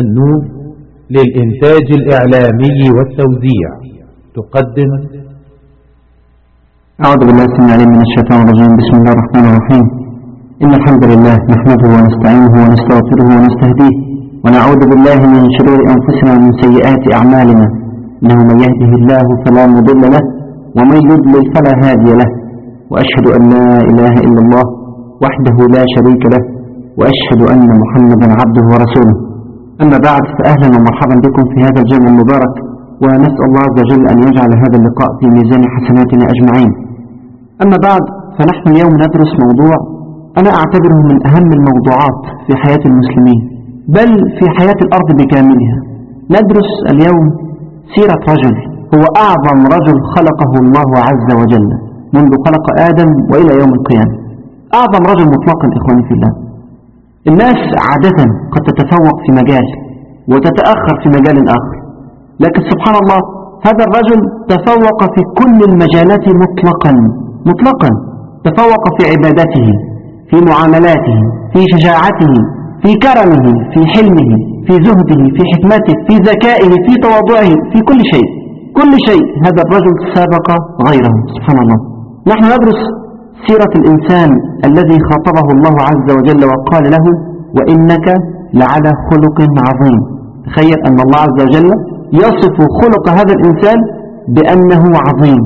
النور للإنتاج الإعلامي والتوزيع. تقدم. أعوذ بالله السميع العليم من الشيطان الرجيم. بسم الله الرحمن الرحيم. إن الحمد لله نحمده ونستعينه ونستغفره ونستهديه ونعوذ بالله من شرور أنفسنا ومن سيئات أعمالنا. إنه من يهده الله فلا مضل له ومن يضلل فلا هادي له. وأشهد أن لا إله إلا الله وحده لا شريك له. وأشهد أن محمدا عبده ورسوله. أما بعد فأهلا ومرحبا بكم في هذا الجمع المبارك ونسأل الله عز وجل أن يجعل هذا اللقاء في ميزان حسناتنا أجمعين. أما بعد فنحن اليوم ندرس موضوع أنا أعتبره من أهم الموضوعات في حياة المسلمين بل في حياة الأرض بكاملها. ندرس اليوم سيرة رجل هو أعظم رجل خلقه الله عز وجل منذ خلق آدم وإلى يوم القيامة. أعظم رجل مطلقا إخواني في الله. الناس عادة قد تتفوق في مجال وتتأخر في مجال آخر. لكن سبحان الله هذا الرجل تفوق في كل المجالات مطلقا مطلقا. تفوق في عبادته في معاملاته في شجاعته في كرمه في حلمه في زهده في حكمته في ذكائه في تواضعه في كل شيء. كل شيء هذا الرجل سابق غيره. سبحان الله. نحن ندرس سيرة الإنسان الذي خاطبه الله عز وجل وقال له وإنك لعلى خلق عظيم. تخيل أن الله عز وجل يصف خلق هذا الإنسان بأنه عظيم.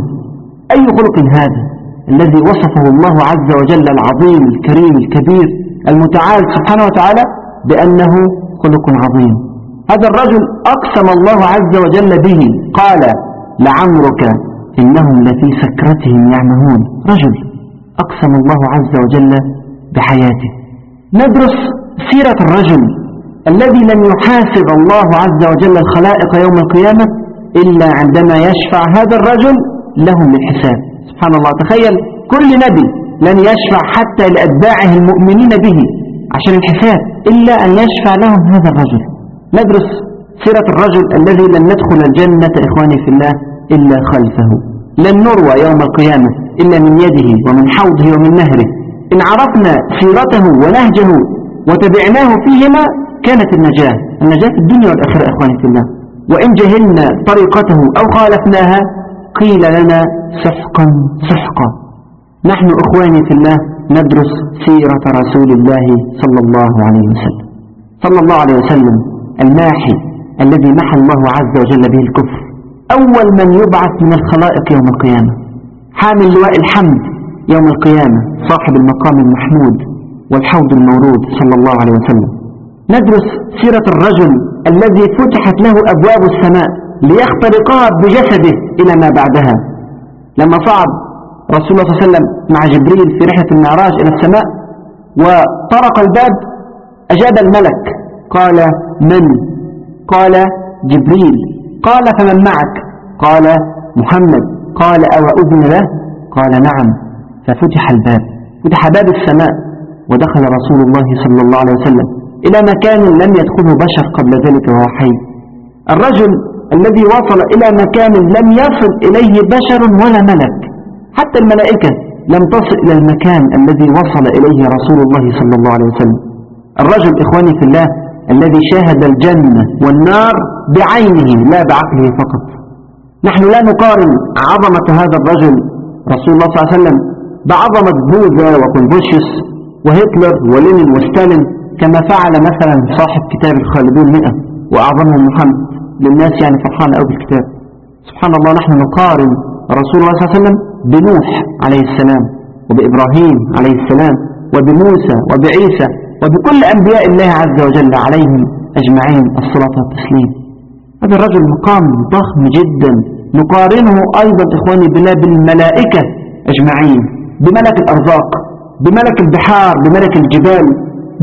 أي خلق هذا الذي وصفه الله عز وجل العظيم الكريم الكبير المتعال سبحانه وتعالى بأنه خلق عظيم؟ هذا الرجل أقسم الله عز وجل به. قال لعمرك إنهم لفي سكرتهم يعمهون. رجل. أقسم الله عز وجل بحياته. ندرس سيرة الرجل الذي لم يحاسب الله عز وجل الخلائق يوم القيامة إلا عندما يشفع هذا الرجل لهم للحساب سبحان الله. تخيل كل نبي لن يشفع حتى لأتباعه المؤمنين به عشان الحساب إلا أن يشفع لهم هذا الرجل. ندرس سيرة الرجل الذي لن ندخل الجنة إخواني في الله إلا خلفه. لن نروى يوم القيامة إلا من يده ومن حوضه ومن نهره إن عرفنا سيرته ونهجه وتبعناه فيهما كانت النجاة. النجاة في الدنيا والآخرة إخواني في الله. وإن جهلنا طريقته أو خالفناها قيل لنا سحقا سحقا. نحن إخواني في الله ندرس سيرة رسول الله صلى الله عليه وسلم. صلى الله عليه وسلم الماحي الذي محى الله عز وجل به الكفر. أول من يبعث من الخلائق يوم القيامة. حامل لواء الحمد يوم القيامة صاحب المقام المحمود والحوض المورود صلى الله عليه وسلم. ندرس سيرة الرجل الذي فتحت له أبواب السماء ليخترقها بجسده إلى ما بعدها. لما صعد رسول الله صلى الله عليه وسلم مع جبريل في رحلة المعراج إلى السماء وطرق الباب أجاب الملك. قال من؟ قال جبريل. قال فمن معك؟ قال محمد. قال أو أذن له؟ قال نعم. ففتح الباب. فتح باب السماء ودخل رسول الله صلى الله عليه وسلم إلى مكان لم يدخله بشر قبل ذلك وهو حي. الرجل الذي وصل إلى مكان لم يصل إليه بشر ولا ملك. حتى الملائكة لم تصل إلى المكان الذي وصل إليه رسول الله صلى الله عليه وسلم. الرجل إخواني في الله الذي شاهد الجنة والنار بعينه لا بعقله فقط. نحن لا نقارن عظمة هذا الرجل رسول الله صلى الله عليه وسلم بعظمة بوذا وكونفوشيوس وهتلر ولينين وستالين كما فعل مثلا صاحب كتاب الخالدون مئة وأعظمهم محمد. للناس يعني فرحان أو بالكتاب. سبحان الله نحن نقارن رسول الله صلى الله عليه وسلم بنوح عليه السلام وبإبراهيم عليه السلام وبموسى وبعيسى وبكل أنبياء الله عز وجل عليهم أجمعين الصلاة والتسليم. هذا الرجل مقام ضخم جدا. نقارنه أيضا إخواني بالله بالملائكة أجمعين. بملك الأرزاق بملك البحار بملك الجبال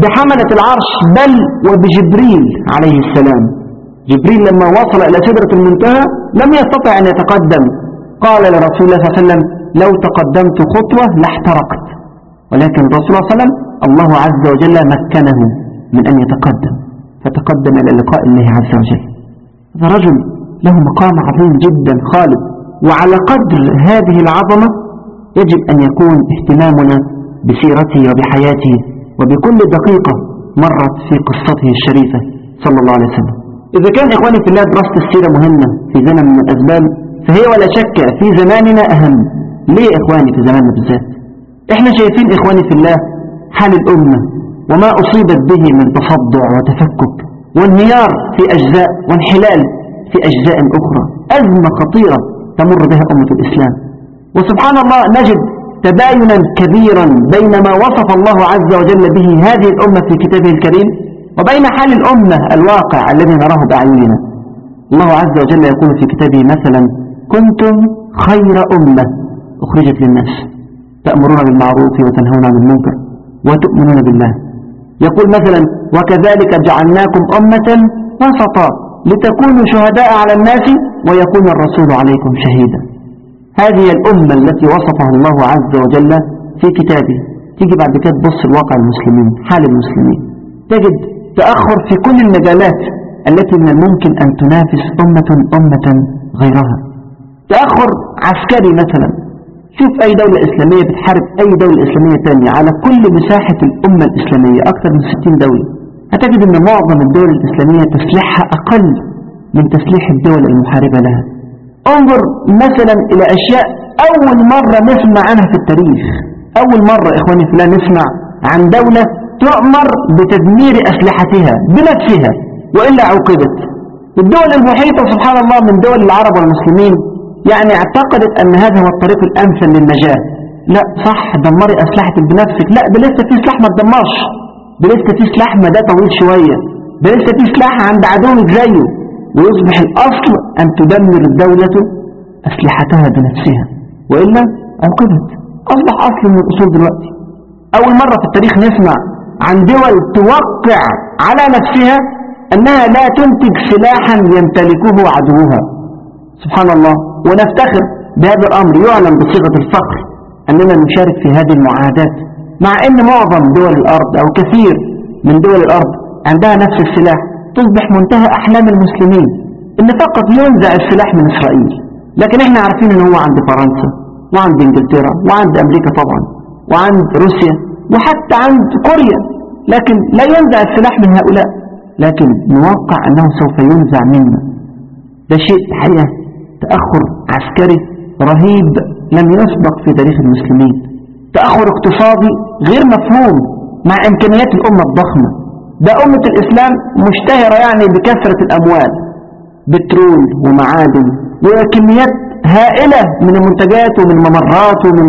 بحملة العرش بل وبجبريل عليه السلام. جبريل لما وصل إلى سدرة المنتهى لم يستطع أن يتقدم. قال لرسول الله صلى الله عليه وسلم لو تقدمت خطوة لاحترقت. ولكن الرسول صلى الله عليه وسلم الله عز وجل مكنه من أن يتقدم فتقدم إلى لقاء الله عز وجل. هذا رجل له مقام عظيم جدا خالد. وعلى قدر هذه العظمة يجب أن يكون اهتمامنا بسيرته وبحياته وبكل دقيقة مرت في قصته الشريفة صلى الله عليه وسلم. إذا كان إخواني في الله دراسة السيرة مهمة في زمن من الأسباب فهي ولا شك في زماننا أهم. ليه إخواني في زماننا بالذات إحنا شايفين إخواني في الله حال الأمة وما أصيبت به من تصدع وتفكك وانهيار في أجزاء وانحلال في أجزاء أخرى. أزمة خطيرة تمر بها أمة الإسلام. وسبحان الله نجد تباينا كبيرا بين ما وصف الله عز وجل به هذه الأمة في كتابه الكريم وبين حال الأمة الواقع الذي نراه بأعيننا الله عز وجل يقول في كتابه مثلا كنتم خير أمة أخرجت للناس تأمرون بالمعروف وتنهون عن المنكر. وتؤمنون بالله. يقول مثلا وكذلك جعلناكم أمة وسطا لتكونوا شهداء على الناس ويكون الرسول عليكم شهيدا. هذه الأمة التي وصفها الله عز وجل في كتابه. تيجي بعد كده تبص الواقع المسلمين حال المسلمين. تجد تأخر في كل المجالات التي من الممكن أن تنافس أمة أمة غيرها. تأخر عسكري مثلا. شوف أي دولة إسلامية بتحارب أي دولة إسلامية تانية. على كل مساحة الأمة الإسلامية أكثر من 60 دولة. هتجد أن معظم الدول الإسلامية تسليحها أقل من تسليح الدول المحاربة لها. انظر مثلا إلى أشياء أول مرة نسمع عنها في التاريخ. أول مرة إخواني الله نسمع عن دولة تؤمر بتدمير أسلحتها بنفسها وإلا عوقبت. الدول المحيطة سبحان الله من دول العرب والمسلمين يعني اعتقدت أن هذا هو الطريق الأمثل للنجاة. لا صح دمري أسلحة بنفسك. لا ده لسه في سلاح ما تدمرش. ده لسه في سلاح مدى طويل شوية. ده لسه في سلاح عند عدوك زيه. ويصبح الأصل أن تدمر الدولة أسلحتها بنفسها. وإلا عوقبت أصبح أصل من الأصول دلوقتي. أول مرة في التاريخ نسمع عن دول توقع على نفسها أنها لا تنتج سلاحا يمتلكه عدوها سبحان الله. ونفتخر بهذا الأمر يعلن بصيغة الفخر أننا نشارك في هذه المعاهدات مع أن معظم دول الأرض أو كثير من دول الأرض عندها نفس السلاح تصبح منتهى أحلام المسلمين. إن فقط ينزع السلاح من إسرائيل لكن إحنا عارفين إن هو عند فرنسا وعند إنجلترا وعند أمريكا طبعا وعند روسيا وحتى عند كوريا. لكن لا ينزع السلاح من هؤلاء لكن نوقع أنه سوف ينزع منا ده شيء حقيقة. تأخر عسكري رهيب لم يسبق في تاريخ المسلمين. تأخر اقتصادي غير مفهوم مع إمكانيات الأمة الضخمة. ده أمة الإسلام مشتهرة يعني بكثرة الأموال بترول ومعادن وكميات هائلة من المنتجات ومن الممرات ومن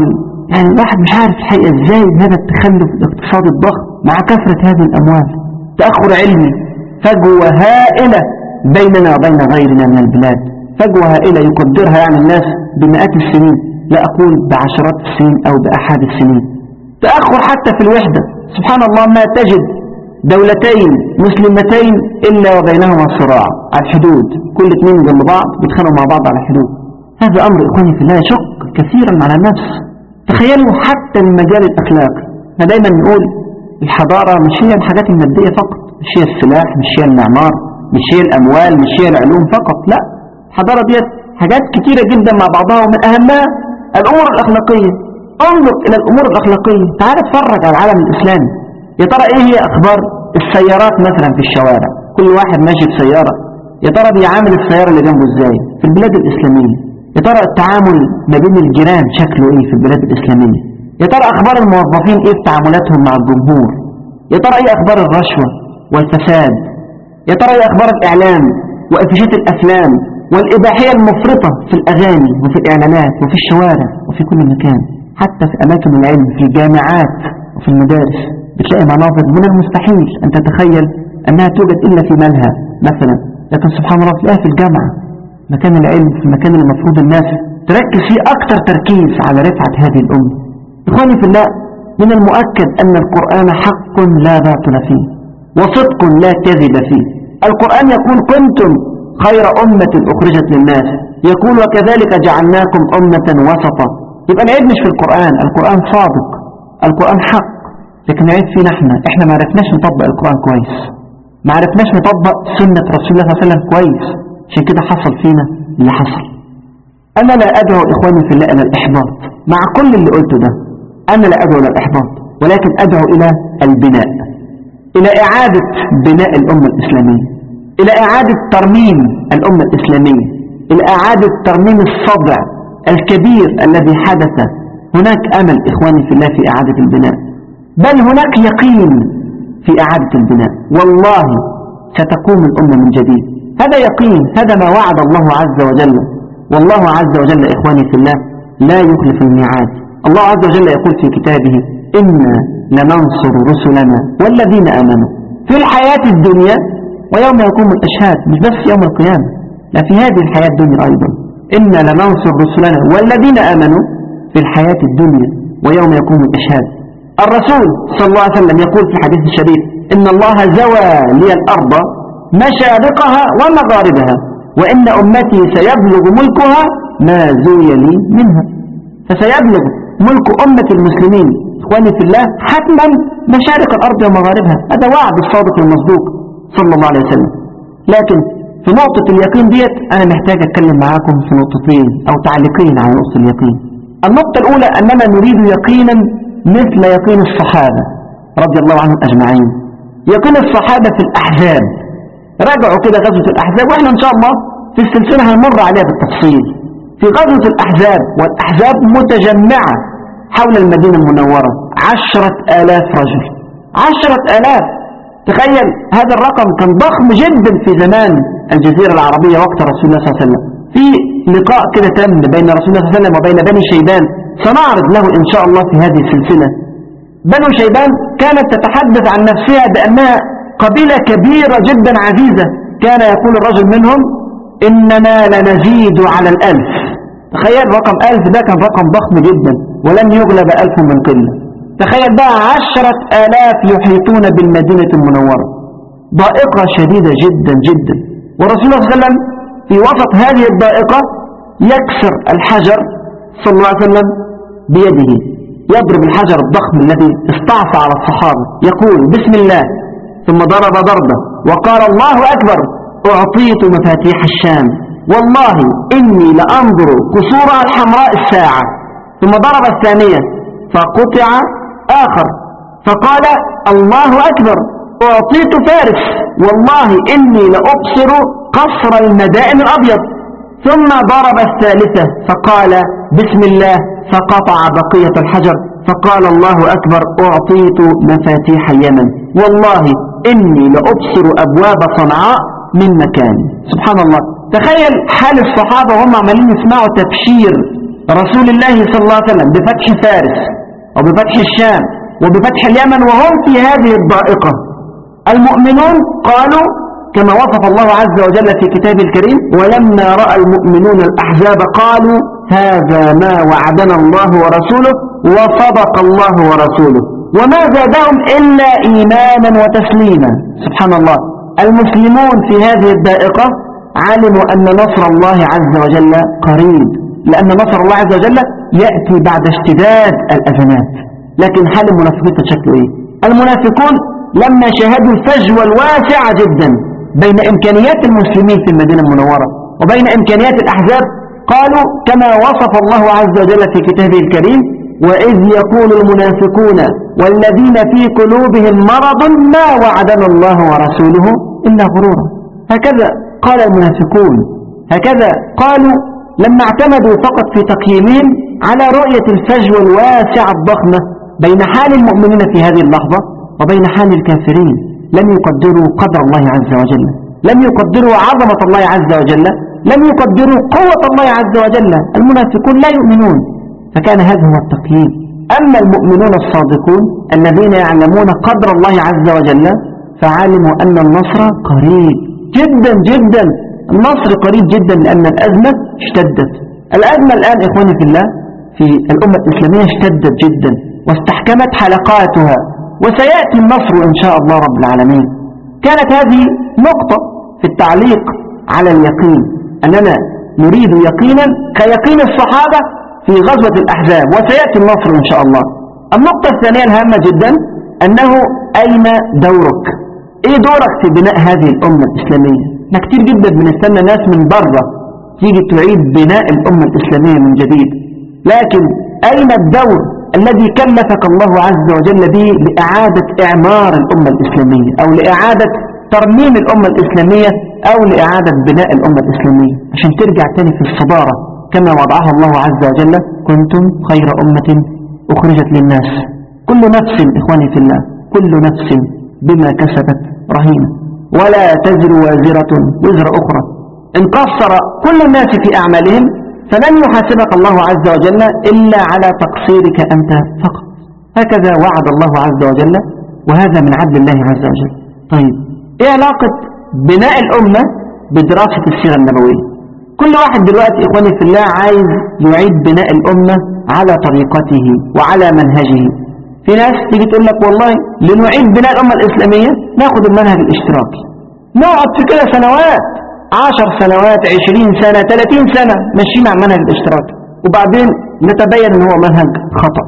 يعني الواحد مش عارف الحقيقة إزاي هذا التخلف الاقتصادي الضخم مع كثرة هذه الأموال. تأخر علمي فجوة هائلة بيننا وبين غيرنا من البلاد. فجوة هائلة يقدرها يعني الناس بمئات السنين. لا أقول بعشرات السنين أو بأحد السنين. تأخر حتى في الوحدة. سبحان الله ما تجد دولتين مسلمتين إلا وبينهما صراع. على الحدود. كل اثنين جنب بعض بيتخانقوا مع بعض على الحدود. هذا أمر إخواني في الله يشق كثيرا على النفس. تخيلوا حتى المجال الأخلاقي. إحنا دايما نقول الحضارة مش هي الحاجات المادية فقط. مش هي السلاح مش هي المعمار مش هي الأموال مش هي العلوم فقط. لا. الحضارة ديت حاجات كتيرة جدا مع بعضها ومن أهمها الأمور الأخلاقية. انظر إلى الأمور الأخلاقية. تعال اتفرج على العالم الإسلامي يا ترى إيه هي أخبار السيارات مثلا في الشوارع؟ كل واحد ماشي بسيارة. يا ترى بيعامل السيارة اللي جنبه إزاي؟ في البلاد الإسلامية. يا ترى التعامل ما بين الجيران شكله إيه في البلاد الإسلامية؟ يا ترى أخبار الموظفين إيه في تعاملاتهم مع الجمهور؟ يا ترى إيه أخبار الرشوة والفساد؟ يا ترى إيه أخبار الإعلام وإفشات الأفلام؟ والإباحية المفرطة في الأغاني وفي الإعلانات وفي الشوارع وفي كل مكان حتى في أماكن العلم في الجامعات وفي المدارس بتلاقي مناظر من المستحيل أن تتخيل أنها توجد إلا في ملهى مثلا لكن سبحان الله تلاقيها في الجامعة مكان العلم في المكان اللي المفروض الناس تركز فيه أكثر تركيز على رفعة هذه الأمة إخواني في الله من المؤكد أن القرآن حق لا باطل فيه وصدق لا كذب فيه. القرآن يقول كنتم خير أمة أخرجت للناس. يقول وكذلك جعلناكم أمة وسطا. يبقى العيب مش في القرآن. القرآن صادق. القرآن حق. لكن العيب فينا إحنا. إحنا ما عرفناش نطبق القرآن كويس. ما عرفناش نطبق سنة رسول الله صلى الله عليه وسلم كويس. عشان كده حصل فينا اللي حصل. أنا لا أدعو إخواني في الله إلى الإحباط. مع كل اللي قلته ده أنا لا أدعو إلى الإحباط. ولكن أدعو إلى البناء. إلى إعادة بناء الأمة الإسلامية. إلى إعادة ترميم الأمة الإسلامية إلى إعادة ترميم الصدع الكبير الذي حدث. هناك أمل إخواني في الله في إعادة البناء. بل هناك يقين في إعادة البناء. والله ستقوم الأمة من جديد. هذا يقين هذا ما وعد الله عز وجل. والله عز وجل إخواني في الله لا يخلف الميعاد. الله عز وجل يقول في كتابه إنا لننصر رسلنا والذين آمنوا. في الحياة الدنيا ويوم يقوم الأشهاد مش بس يوم القيامة لا في هذه الحياة الدنيا أيضا. إنا لننصر رسلنا والذين آمنوا في الحياة الدنيا ويوم يقوم الأشهاد. الرسول صلى الله عليه وسلم يقول في حديث الشريف إن الله زوى لي الأرض مشارقها ومغاربها وإن أمتي سيبلغ ملكها ما زوي لي منها. فسيبلغ ملك أمة المسلمين إخواني في الله حتما مشارق الأرض ومغاربها. هذا وعد الصادق المصدوق. صلى الله عليه وسلم. لكن في نقطة اليقين ديت أنا محتاج أتكلم معاكم في نقطتين أو تعليقين على نقطة اليقين. النقطة الأولى أننا نريد يقينا مثل يقين الصحابة رضي الله عنهم أجمعين. يقين الصحابة في الأحزاب. راجعوا كده غزوة الأحزاب وإحنا إن شاء الله في السلسلة هنمر عليها بالتفصيل. في غزوة الأحزاب والأحزاب متجمعة حول المدينة المنورة. عشرة آلاف رجل. عشرة آلاف. تخيل هذا الرقم كان ضخم جدا في زمان الجزيرة العربية وقت رسول الله صلى الله عليه وسلم. في لقاء كده تم بين رسول الله صلى الله عليه وسلم وبين بني شيبان. سنعرض له إن شاء الله في هذه السلسلة. بنو شيبان كانت تتحدث عن نفسها بأنها قبيلة كبيرة جدا عزيزة. كان يقول الرجل منهم إننا لنزيد على الألف. تخيل رقم ألف ده كان رقم ضخم جدا ولن يغلب ألف من قلة. تخيل بقى عشرة آلاف يحيطون بالمدينة المنورة. ضائقة شديدة جدا جدا. الله صلى الله عليه وسلم في وسط هذه الضائقة يكسر الحجر صلى الله عليه وسلم بيده. يضرب الحجر الضخم الذي استعصى على الصحابة. يقول بسم الله. ثم ضرب ضربة. وقال الله أكبر أعطيت مفاتيح الشام. والله إني لأنظر قصورها الحمراء الساعة. ثم ضرب الثانية. فقطع آخر. فقال الله أكبر أعطيت فارس. والله إني لأبصر قصر المدائن الأبيض. ثم ضرب الثالثة فقال بسم الله. فقطع بقية الحجر. فقال الله أكبر أعطيت مفاتيح اليمن. والله إني لأبصر أبواب صنعاء من مكان. سبحان الله. تخيل حال الصحابة وهم عمالين يسمعوا تبشير رسول الله صلى الله عليه وسلم بفتح فارس. وبفتح الشام وبفتح اليمن وهم في هذه الضائقة. المؤمنون قالوا كما وصف الله عز وجل في كتابه الكريم ولما رأى المؤمنون الأحزاب قالوا هذا ما وعدنا الله ورسوله وصدق الله ورسوله وما زادهم إلا إيمانا وتسليما. سبحان الله. المسلمون في هذه الدائقة علموا أن نصر الله عز وجل قريب. لأن نصر الله عز وجل يأتي بعد اشتداد الأزمات. لكن حال المنافقين شكله إيه؟ المنافقون لما شاهدوا الفجوة الواسعة جدا بين إمكانيات المسلمين في المدينة المنورة وبين إمكانيات الأحزاب. قالوا كما وصف الله عز وجل في كتابه الكريم وإذ يقول المنافقون والذين في قلوبهم مرض ما وعدنا الله ورسوله إلا غرورا. هكذا قال المنافقون. هكذا قالوا لما اعتمدوا فقط في تقييمهم على رؤية الفجوة الواسعة الضخمة بين حال المؤمنين في هذه اللحظة وبين حال الكافرين لم يقدروا قدر الله عز وجل لم يقدروا عظمة الله عز وجل لم يقدروا قوة الله عز وجل المنافقون لا يؤمنون. فكان هذا هو التقييم. أما المؤمنون الصادقون الذين يعلمون قدر الله عز وجل فعلموا أن النصر قريب. جدا جدا. النصر قريب جدا لأن الأزمة اشتدت. الأزمة الآن إخواني في الله في الأمة الإسلامية اشتدت جدا واستحكمت حلقاتها وسيأتي النصر إن شاء الله رب العالمين. كانت هذه نقطة في التعليق على اليقين. أننا نريد يقينا كيقين الصحابة في غزوة الأحزاب وسيأتي النصر إن شاء الله. النقطة الثانية الهامة جدا أنه أين دورك؟ إيه دورك في بناء هذه الأمة الإسلامية؟ إحنا كتير جدا بنستنى ناس من بره تيجي تعيد بناء الأمة الإسلامية من جديد. لكن أين الدور الذي كلفك الله عز وجل به لإعادة إعمار الأمة الإسلامية؟ أو لإعادة ترميم الأمة الإسلامية؟ أو لإعادة بناء الأمة الإسلامية؟ عشان ترجع تاني في الصدارة كما وضعها الله عز وجل كنتم خير أمة أخرجت للناس. كل نفس إخواني في الله كل نفس بما كسبت رهينة. ولا تزر وازرة وزر أخرى. إن قصر كل الناس في أعمالهم فلن يحاسبك الله عز وجل إلا على تقصيرك أنت فقط. هكذا وعد الله عز وجل وهذا من عدل الله عز وجل. طيب إيه علاقة بناء الأمة بدراسة السيرة النبوية؟ كل واحد دلوقتي إخواني في الله عايز يعيد بناء الأمة على طريقته وعلى منهجه. في ناس تيجي تقول لك والله لنعيد بناء الأمة الإسلامية ناخد المنهج الاشتراكي. نقعد في كده سنوات عشر سنوات عشرين سنة ثلاثين سنة ماشيين مع المنهج الاشتراكي. وبعدين نتبين إن هو منهج خطأ.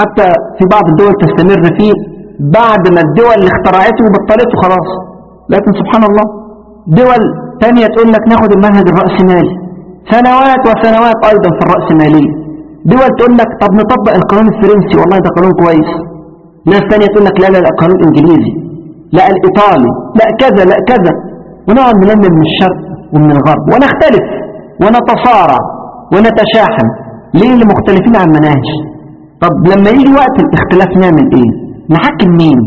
حتى في بعض الدول تستمر فيه بعد ما الدول اللي اخترعته وبطلته خلاص. لكن سبحان الله دول تانية تقول لك ناخد المنهج الرأسمالي. سنوات وسنوات أيضا في الرأسمالية. دول تقول لك طب نطبق القانون الفرنسي والله ده قانون كويس. ناس تانية تقول لك لا لا لا القانون الإنجليزي لا الإيطالي. لا كذا لا كذا. ونقعد نلم من الشرق ومن الغرب ونختلف ونتصارع ونتشاحن. ليه اللي مختلفين عن مناهج؟ طب لما يجي وقت الاختلاف نعمل إيه؟ نحكم مين؟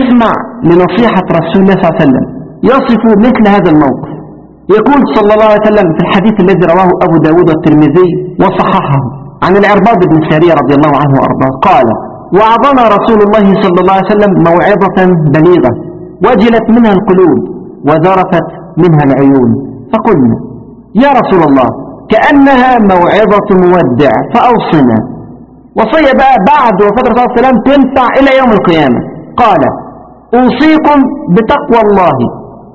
اسمع لنصيحة رسول الله صلى الله عليه وسلم. يصف مثل هذا الموقف. يقول صلى الله عليه وسلم في الحديث الذي رواه أبو داود والترمذي وصححه. عن العرباض بن سارية رضي الله عنه وأرضاه. قال وعظنا رسول الله صلى الله عليه وسلم موعظة بليغة وجلت منها القلوب وذرفت منها العيون. فقلنا يا رسول الله كأنها موعظة مودع فأوصنا. وصية بقى بعد وفترة صلى الله عليه وسلم تنفع إلى يوم القيامة. قال أوصيكم بتقوى الله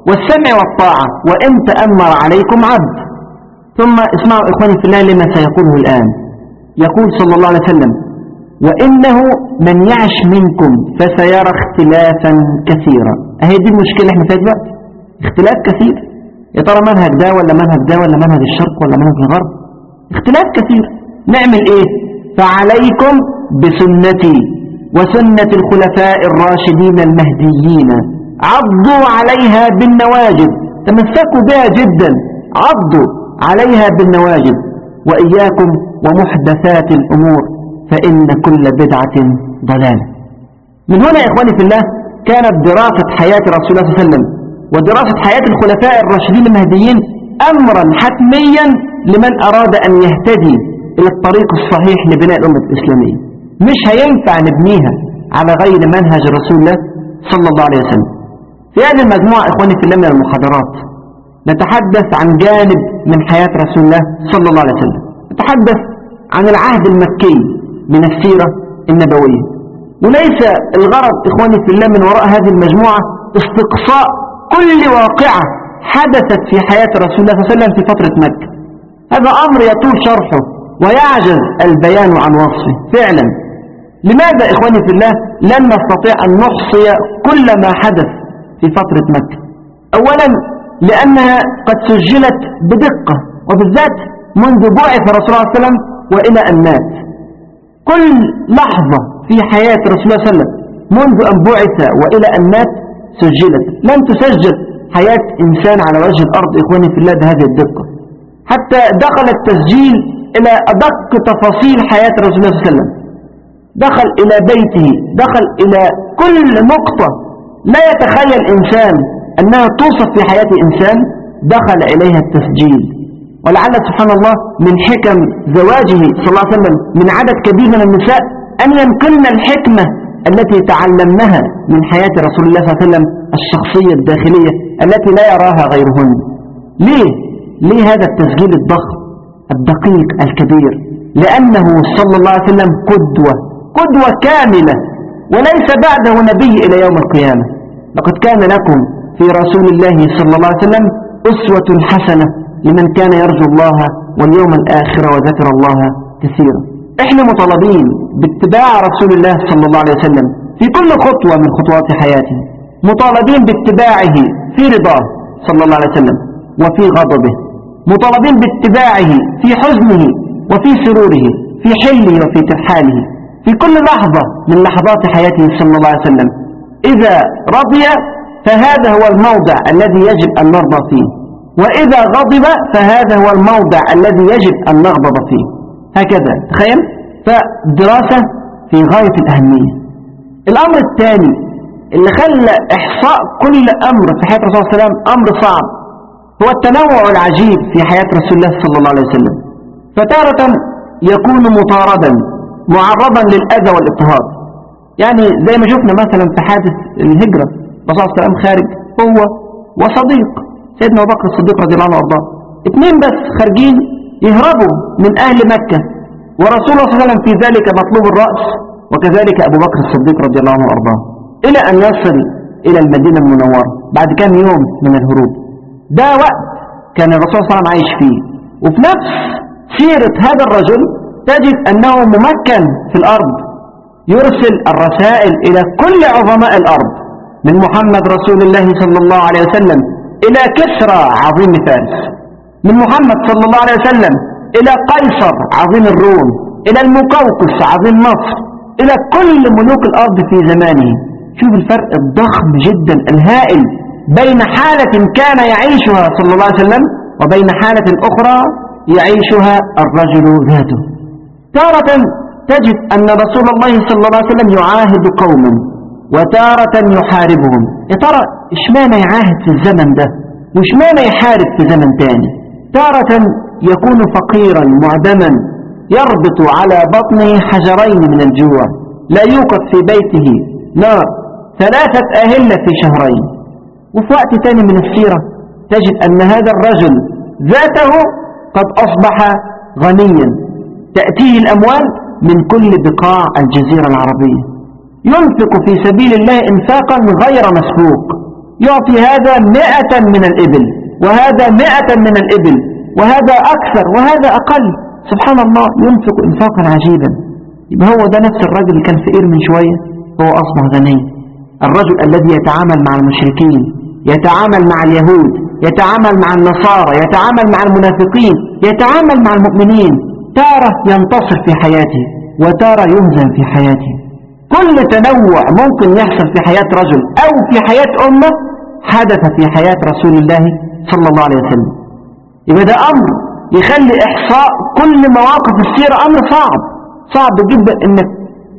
والسمع والطاعة وإن تأمر عليكم عبد. ثم اسمعوا إخواني في الله لما سيقوله الآن. يقول صلى الله عليه وسلم وإنه من يعش منكم فسيرى اختلافا كثيرا. أهي دي المشكلة إحنا فيها دلوقتي. اختلاف كثير. يا ترى منهج ده ولا منهج ده ولا منهج الشرق ولا منهج الغرب؟ اختلاف كثير. نعمل إيه؟ فعليكم بسنتي وسنة الخلفاء الراشدين المهديين. عضوا عليها بالنواجد تمسكوا بها جدا. عضوا عليها بالنواجد وإياكم ومحدثات الأمور فإن كل بدعة ضلالة. من هنا يا إخواني في الله كانت دراسة حياة رسول الله صلى الله عليه وسلم ودراسة حياة الخلفاء الراشدين المهديين أمرا حتميا لمن أراد أن يهتدي إلى الطريق الصحيح لبناء الأمة الإسلامية. مش هينفع نبنيها على غير منهج رسول الله صلى الله عليه وسلم. في هذه المجموعة إخواني في الله من المحاضرات نتحدث عن جانب من حياة رسول الله صلى الله عليه وسلم. نتحدث عن العهد المكي من السيرة النبوية. وليس الغرض إخواني في الله من وراء هذه المجموعة استقصاء كل واقعة حدثت في حياة رسول الله صلى الله عليه وسلم في فترة مكة. هذا أمر يطول شرحه ويعجز البيان عن وصفه. فعلا. لماذا إخواني في الله لن نستطيع أن نحصي كل ما حدث في فترة مكة؟ أولا لأنها قد سجلت بدقة وبالذات منذ بعث رسول الله صلى الله عليه وسلم وإلى أن مات. كل لحظة في حياة رسول الله صلى الله عليه وسلم منذ أن بعث وإلى أن مات سجلت. لم تسجل حياة إنسان على وجه الأرض إخواني في الله بهذه الدقة. حتى دخل التسجيل إلى أدق تفاصيل حياة رسول الله صلى الله عليه وسلم. دخل إلى بيته دخل إلى كل نقطة. لا يتخيل إنسان أنها توصف في حياة إنسان دخل إليها التسجيل. ولعل سبحان الله من حكم زواجه صلى الله عليه وسلم من عدد كبير من النساء أن ينقلن الحكمة التي تعلمناها من حياة رسول الله صلى الله عليه وسلم الشخصية الداخلية التي لا يراها غيرهن. ليه؟ ليه هذا التسجيل الضخم الدقيق الكبير؟ لأنه صلى الله عليه وسلم قدوة قدوة كاملة وليس بعده نبي إلى يوم القيامة. لقد كان لكم في رسول الله صلى الله عليه وسلم أسوة حسنة لمن كان يرجو الله واليوم الآخر وذكر الله كثيرا. إحنا مطالبين باتباع رسول الله صلى الله عليه وسلم في كل خطوة من خطوات حياته. مطالبين باتباعه في رضاه صلى الله عليه وسلم وفي غضبه. مطالبين باتباعه في حزنه وفي سروره في حله وفي ترحاله في كل لحظة من لحظات حياته صلى الله عليه وسلم. إذا رضي فهذا هو الموضع الذي يجب أن نرضى فيه. وإذا غضب فهذا هو الموضع الذي يجب أن نغضب فيه. هكذا تخيل؟ فدراسة في غاية الأهمية. الأمر الثاني اللي خلى إحصاء كل أمر في حياة الرسول صلى الله عليه وسلم أمر صعب هو التنوع العجيب في حياة رسول الله صلى الله عليه وسلم. فتارة يكون مطاردا معرضا للأذى والاضطهاد. يعني زي ما شفنا مثلا في حادث الهجرة الرسول صلى الله عليه وسلم خارج هو وصديق. سيدنا أبو بكر الصديق رضي الله عنه وأرضاه. اثنين بس خارجين يهربوا من أهل مكة. ورسول الله صلى الله عليه وسلم في ذلك مطلوب الرأس وكذلك أبو بكر الصديق رضي الله عنه وأرضاه. إلى أن يصل إلى المدينة المنورة بعد كام يوم من الهروب. ده وقت كان الرسول صلى الله عليه وسلم عايش فيه. وفي نفس سيرة هذا الرجل تجد أنه ممكن في الأرض يرسل الرسائل إلى كل عظماء الأرض. من محمد رسول الله صلى الله عليه وسلم إلى كسرى عظيم فارس من محمد صلى الله عليه وسلم إلى قيصر عظيم الروم إلى المقوقس عظيم مصر إلى كل ملوك الأرض في زمانه. شوف الفرق الضخم جدا الهائل بين حالة كان يعيشها صلى الله عليه وسلم وبين حالة أخرى يعيشها الرجل ذاته. تارة تجد أن رسول الله صلى الله عليه وسلم يعاهد قوما. وتارة يحاربهم. يا ترى إشمعنى يعاهد في الزمن ده؟ وإشمعنى يحارب في زمن تاني؟ تارة يكون فقيرا معدما يربط على بطنه حجرين من الجوع لا يوقد في بيته نار ثلاثة أهلة في شهرين. وفي وقت تاني من السيرة تجد أن هذا الرجل ذاته قد أصبح غنيا. تأتيه الأموال من كل بقاع الجزيرة العربية. ينفق في سبيل الله إنفاقا غير مسبوق. يعطي هذا مئة من الإبل وهذا مئة من الإبل وهذا أكثر وهذا أقل. سبحان الله ينفق إنفاقا عجيبا. يبقى هو ده نفس الرجل اللي كان فقير من شوية هو أصبح غني. الرجل الذي يتعامل مع المشركين يتعامل مع اليهود يتعامل مع النصارى يتعامل مع المنافقين يتعامل مع المؤمنين. تارة ينتصر في حياته وتارة يهزم في حياته. كل تنوع ممكن يحصل في حياة رجل أو في حياة أمة حدث في حياة رسول الله صلى الله عليه وسلم. يبقى ده أمر يخلي إحصاء كل مواقف السيرة أمر صعب. صعب جدا أنك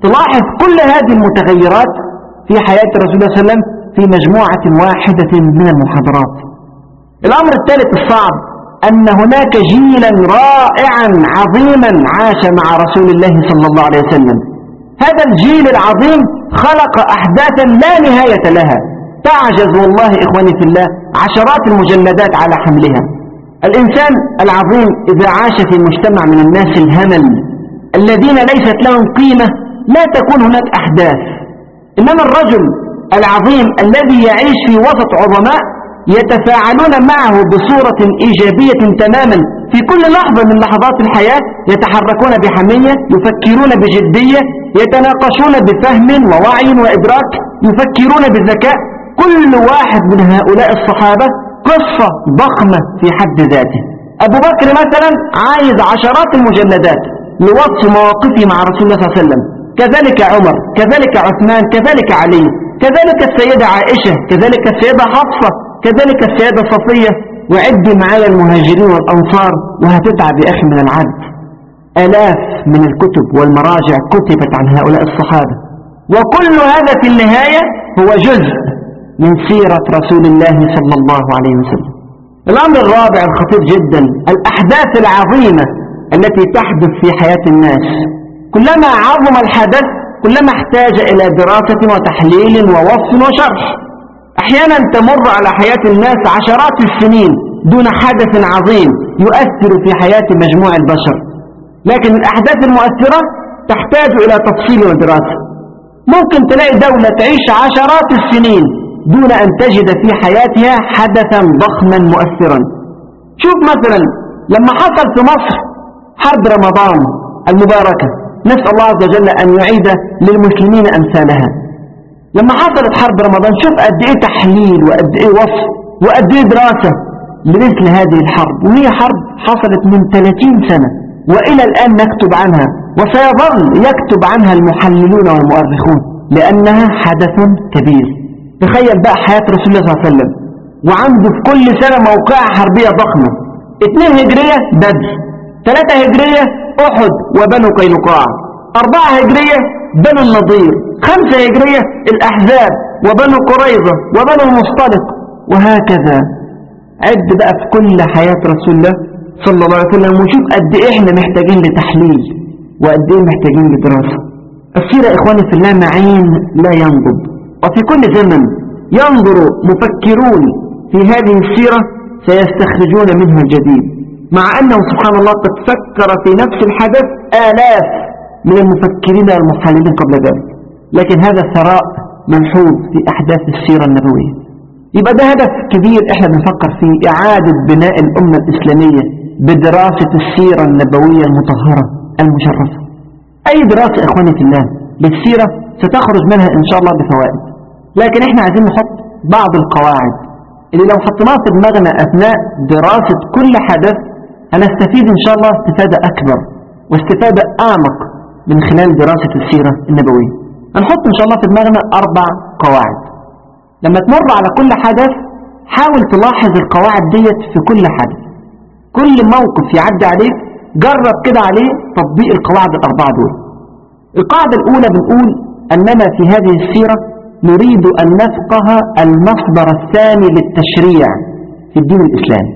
تلاحظ كل هذه المتغيرات في حياة رسول الله صلى الله عليه وسلم في مجموعة واحدة من المحاضرات. الأمر الثالث الصعب أن هناك جيلا رائعا عظيما عاش مع رسول الله صلى الله عليه وسلم. هذا الجيل العظيم خلق أحداثا لا نهاية لها. تعجز والله إخواني في الله عشرات المجلدات على حملها. الإنسان العظيم إذا عاش في مجتمع من الناس الهمل الذين ليست لهم قيمة لا تكون هناك أحداث. إنما الرجل العظيم الذي يعيش في وسط عظماء يتفاعلون معه بصورة إيجابية تماما. في كل لحظة من لحظات الحياة يتحركون بحمية يفكرون بجدية يتناقشون بفهم ووعي وإدراك يفكرون بذكاء. كل واحد من هؤلاء الصحابة قصة ضخمة في حد ذاته. أبو بكر مثلا عايز عشرات المجلدات لوصف مواقفه مع رسول الله صلى الله عليه وسلم. كذلك عمر كذلك عثمان كذلك علي كذلك السيدة عائشة كذلك السيدة حفصة كذلك السيدة صفية. وعد معايا المهاجرين والأنصار وهتتعب يا أخي من العد آلاف من الكتب والمراجع كتبت عن هؤلاء الصحابة. وكل هذا في النهاية هو جزء من سيرة رسول الله صلى الله عليه وسلم. الأمر الرابع الخطير جدا الأحداث العظيمة التي تحدث في حياة الناس. كلما عظم الحدث كلما احتاج إلى دراسة وتحليل ووصف وشرح. أحيانا تمر على حياة الناس عشرات السنين دون حدث عظيم يؤثر في حياة مجموع البشر. لكن الأحداث المؤثرة تحتاج إلى تفصيل ودراسة. ممكن تلاقي دولة تعيش عشرات السنين دون أن تجد في حياتها حدثا ضخما مؤثرا. شوف مثلا لما حصل في مصر حرب رمضان المباركة نسأل الله عز وجل أن يعيد للمسلمين أمثالها. لما حصلت حرب رمضان شوف قد إيه تحليل وقد إيه وصف وقد إيه دراسة لمثل هذه الحرب. وهي حرب حصلت من 30 سنة وإلى الآن نكتب عنها وسيظل يكتب عنها المحللون والمؤرخون لأنها حدث كبير. تخيل بقى حياة رسول الله صلى الله عليه وسلم وعنده في كل سنة موقعة حربية ضخمة. اثنين هجرية بدر ثلاثة هجرية أحد وبنو قينقاع. أربعة هجرية بنو النضير. خمسة هجرية الأحزاب وبنو قريظة وبنو المصطلق وهكذا. عد بقى في كل حياة رسول الله صلى الله عليه وسلم وشوف قد إيه إحنا محتاجين لتحليل وقد إيه محتاجين لدراسة. السيرة إخواني في الله معين لا ينضب. وفي كل زمن ينظر مفكرون في هذه السيرة سيستخرجون منها الجديد مع أنه سبحان الله قد فكر في نفس الحدث آلاف من المفكرين والمحللين قبل ذلك. لكن هذا ثراء منحوظ في أحداث السيرة النبوية. يبقى ده هدف كبير إحنا بنفكر فيه إعادة بناء الأمة الإسلامية بدراسة السيرة النبوية المطهرة المشرفة. أي دراسة إخواني في الله؟ للسيرة ستخرج منها إن شاء الله بفوائد. لكن إحنا عايزين نحط بعض القواعد اللي لو حطيناها في دماغنا أثناء دراسة كل حدث هنستفيد إن شاء الله استفادة أكبر واستفادة أعمق من خلال دراسة السيرة النبوية. هنحط إن شاء الله في دماغنا أربع قواعد. لما تمر على كل حدث حاول تلاحظ القواعد ديت في كل حدث. كل موقف يعدي عليك جرب كده عليه تطبيق القواعد الأربعة دول. القاعدة الأولى بنقول أننا في هذه السيرة نريد أن نفقه المصدر الثاني للتشريع في الدين الإسلامي.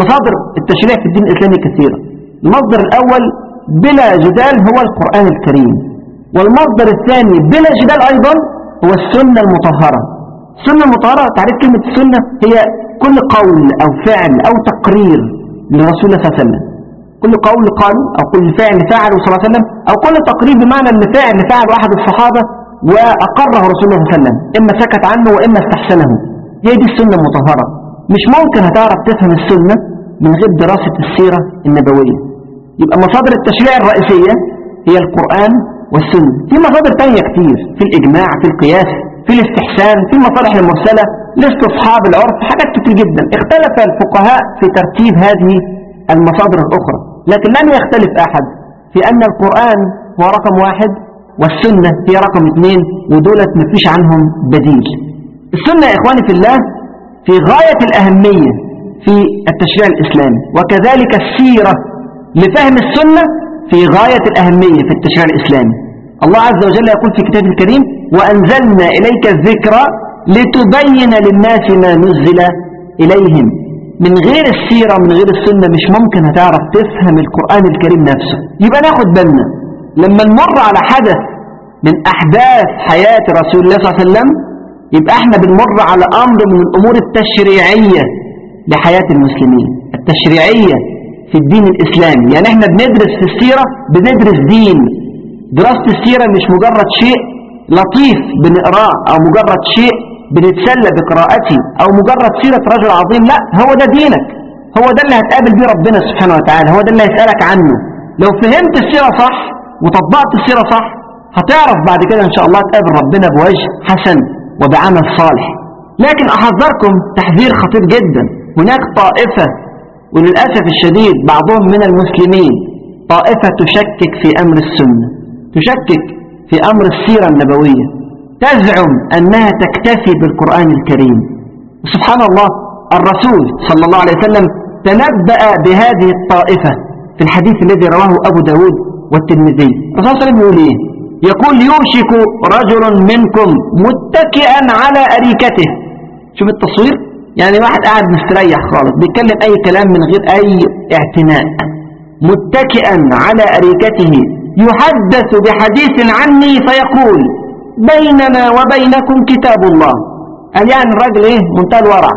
مصادر التشريع في الدين الإسلامي كثيرة. المصدر الأول بلا جدال هو القرآن الكريم. والمصدر الثاني بلا جدال أيضا هو السنة المطهرة. السنة المطهرة تعريف كلمة السنة هي كل قول أو فعل أو تقرير لرسول الله صلى الله عليه وسلم. كل قول قالوا أو كل فعل فعله صلى الله عليه وسلم أو كل تقرير بمعنى أن فعل فعله أحد الصحابة وأقره رسول الله صلى الله عليه وسلم إما سكت عنه وإما استحسنه. هي دي السنة المطهرة. مش ممكن هتعرف تفهم السنة من غير دراسة السيرة النبوية. يبقى مصادر التشريع الرئيسية هي القرآن والسنة. في مصادر تانية كتير في الإجماع في القياس في الاستحسان في المصالح المرسلة لاستصحاب العرف حاجات كتير جدا. اختلف الفقهاء في ترتيب هذه المصادر الأخرى لكن لم يختلف أحد في أن القرآن هو رقم واحد والسنة هي رقم اثنين ودولت مفيش عنهم بديل. السنة يا إخواني في الله في غاية الأهمية في التشريع الإسلامي وكذلك السيرة لفهم السنة في غاية الأهمية في التشريع الإسلامي. الله عز وجل يقول في كتابه الكريم وأنزلنا إليك الذكر لتبين للناس ما نزل إليهم. من غير السيرة من غير السنة مش ممكن هتعرف تفهم القرآن الكريم نفسه. يبقى ناخد بالنا لما نمر على حدث من أحداث حياة رسول الله صلى الله عليه وسلم يبقى إحنا بنمر على أمر من الأمور التشريعية لحياة المسلمين. التشريعية في الدين الإسلامي. يعني إحنا بندرس في السيرة بندرس دين. دراسة السيرة مش مجرد شيء لطيف بنقراه أو مجرد شيء بنتسلى بقراءته أو مجرد سيرة رجل عظيم. لا هو ده دينك. هو ده اللي هتقابل بيه ربنا سبحانه وتعالى. هو ده اللي هيسألك عنه. لو فهمت السيرة صح وطبقت السيرة صح هتعرف بعد كده إن شاء الله تقابل ربنا بوجه حسن وبعمل صالح. لكن أحذركم تحذير خطير جدا. هناك طائفة وللأسف الشديد بعضهم من المسلمين طائفة تشكك في أمر السنة تشكك في أمر السيرة النبوية تزعم أنها تكتفي بالقرآن الكريم. سبحان الله الرسول صلى الله عليه وسلم تنبأ بهذه الطائفة في الحديث الذي رواه أبو داود والترمذي. الرسول صلى الله عليه وسلم يقول إيه؟ يقول يوشك رجل منكم متكئا على أريكته. شوف التصوير. يعني واحد قاعد مستريح خالص بيتكلم أي كلام من غير أي اعتناء. متكئا على أريكته يحدث بحديث عني فيقول بيننا وبينكم كتاب الله. قال يعني الراجل إيه؟ منتهى الورع.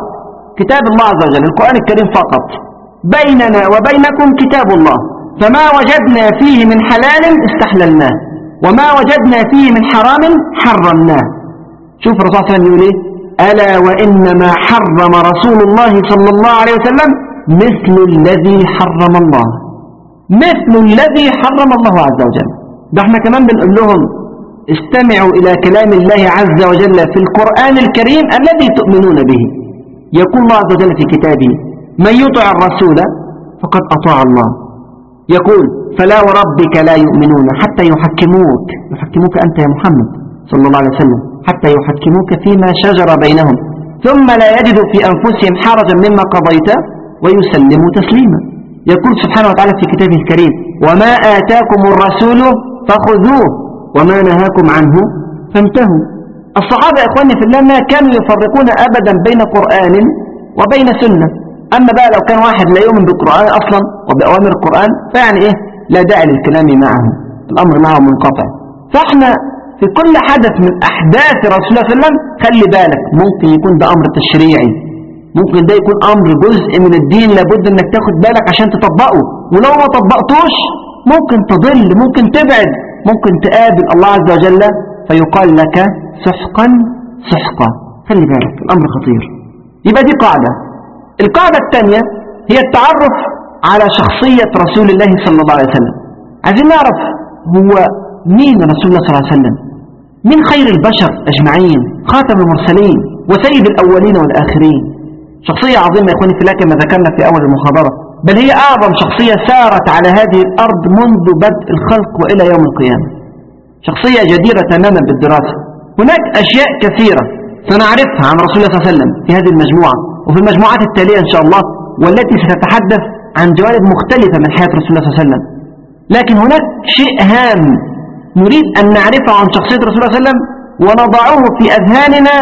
كتاب الله عز وجل القرآن الكريم فقط. بيننا وبينكم كتاب الله فما وجدنا فيه من حلال استحللناه وما وجدنا فيه من حرام حرمناه. شوف الرسول صلى الله عليه وسلم يقول إيه؟ ألا وإنما حرم رسول الله صلى الله عليه وسلم مثل الذي حرم الله. مثل الذي حرم الله عز وجل. ده إحنا كمان بنقول لهم استمعوا إلى كلام الله عز وجل في القرآن الكريم الذي تؤمنون به. يقول الله عز وجل في كتابه من يطع الرسول فقد أطاع الله. يقول فلا وربك لا يؤمنون حتى يحكموك. يحكموك أنت يا محمد صلى الله عليه وسلم. حتى يحكموك فيما شجر بينهم. ثم لا يجدوا في أنفسهم حرجا مما قضيت ويسلموا تسليما. يقول سبحانه وتعالى في كتابه الكريم وما آتاكم الرسول فخذوه وما نهاكم عنه فانتهوا. الصحابة إخواني في الله ما كانوا يفرقون أبدا بين قرآن وبين سنة. أما بقى لو كان واحد لا يؤمن بالقرآن أصلا وبأوامر القرآن فيعني إيه؟ لا داعي للكلام معه الأمر معه منقطع. فإحنا في كل حدث من أحداث رسول الله صلى الله عليه وسلم خلي بالك ممكن يكون ده أمر تشريعي. ممكن ده يكون أمر جزء من الدين لابد أنك تاخد بالك عشان تطبقه. ولو ما طبقتوش ممكن تضل ممكن تبعد ممكن تقابل الله عز وجل فيقال لك سحقا سحقا. خلي بالك الأمر خطير. يبقى دي قاعدة. القاعدة الثانية هي التعرف على شخصية رسول الله صلى الله عليه وسلم. عايزين نعرف هو مين رسول الله صلى الله عليه وسلم؟ من خير البشر أجمعين خاتم المرسلين وسيد الأولين والآخرين. شخصية عظيمة يا إخواني في كما ذكرنا في أول المحاضرة. بل هي أعظم شخصية سارت على هذه الأرض منذ بدء الخلق وإلى يوم القيامة. شخصية جديرة تماما بالدراسة. هناك أشياء كثيرة سنعرفها عن رسول الله صلى الله عليه وسلم في هذه المجموعة وفي المجموعات التالية إن شاء الله والتي ستتحدث عن جوانب مختلفة من حياة رسول الله صلى الله عليه وسلم. لكن هناك شيء هام نريد أن نعرفه عن شخصية رسول الله صلى الله عليه وسلم ونضعه في أذهاننا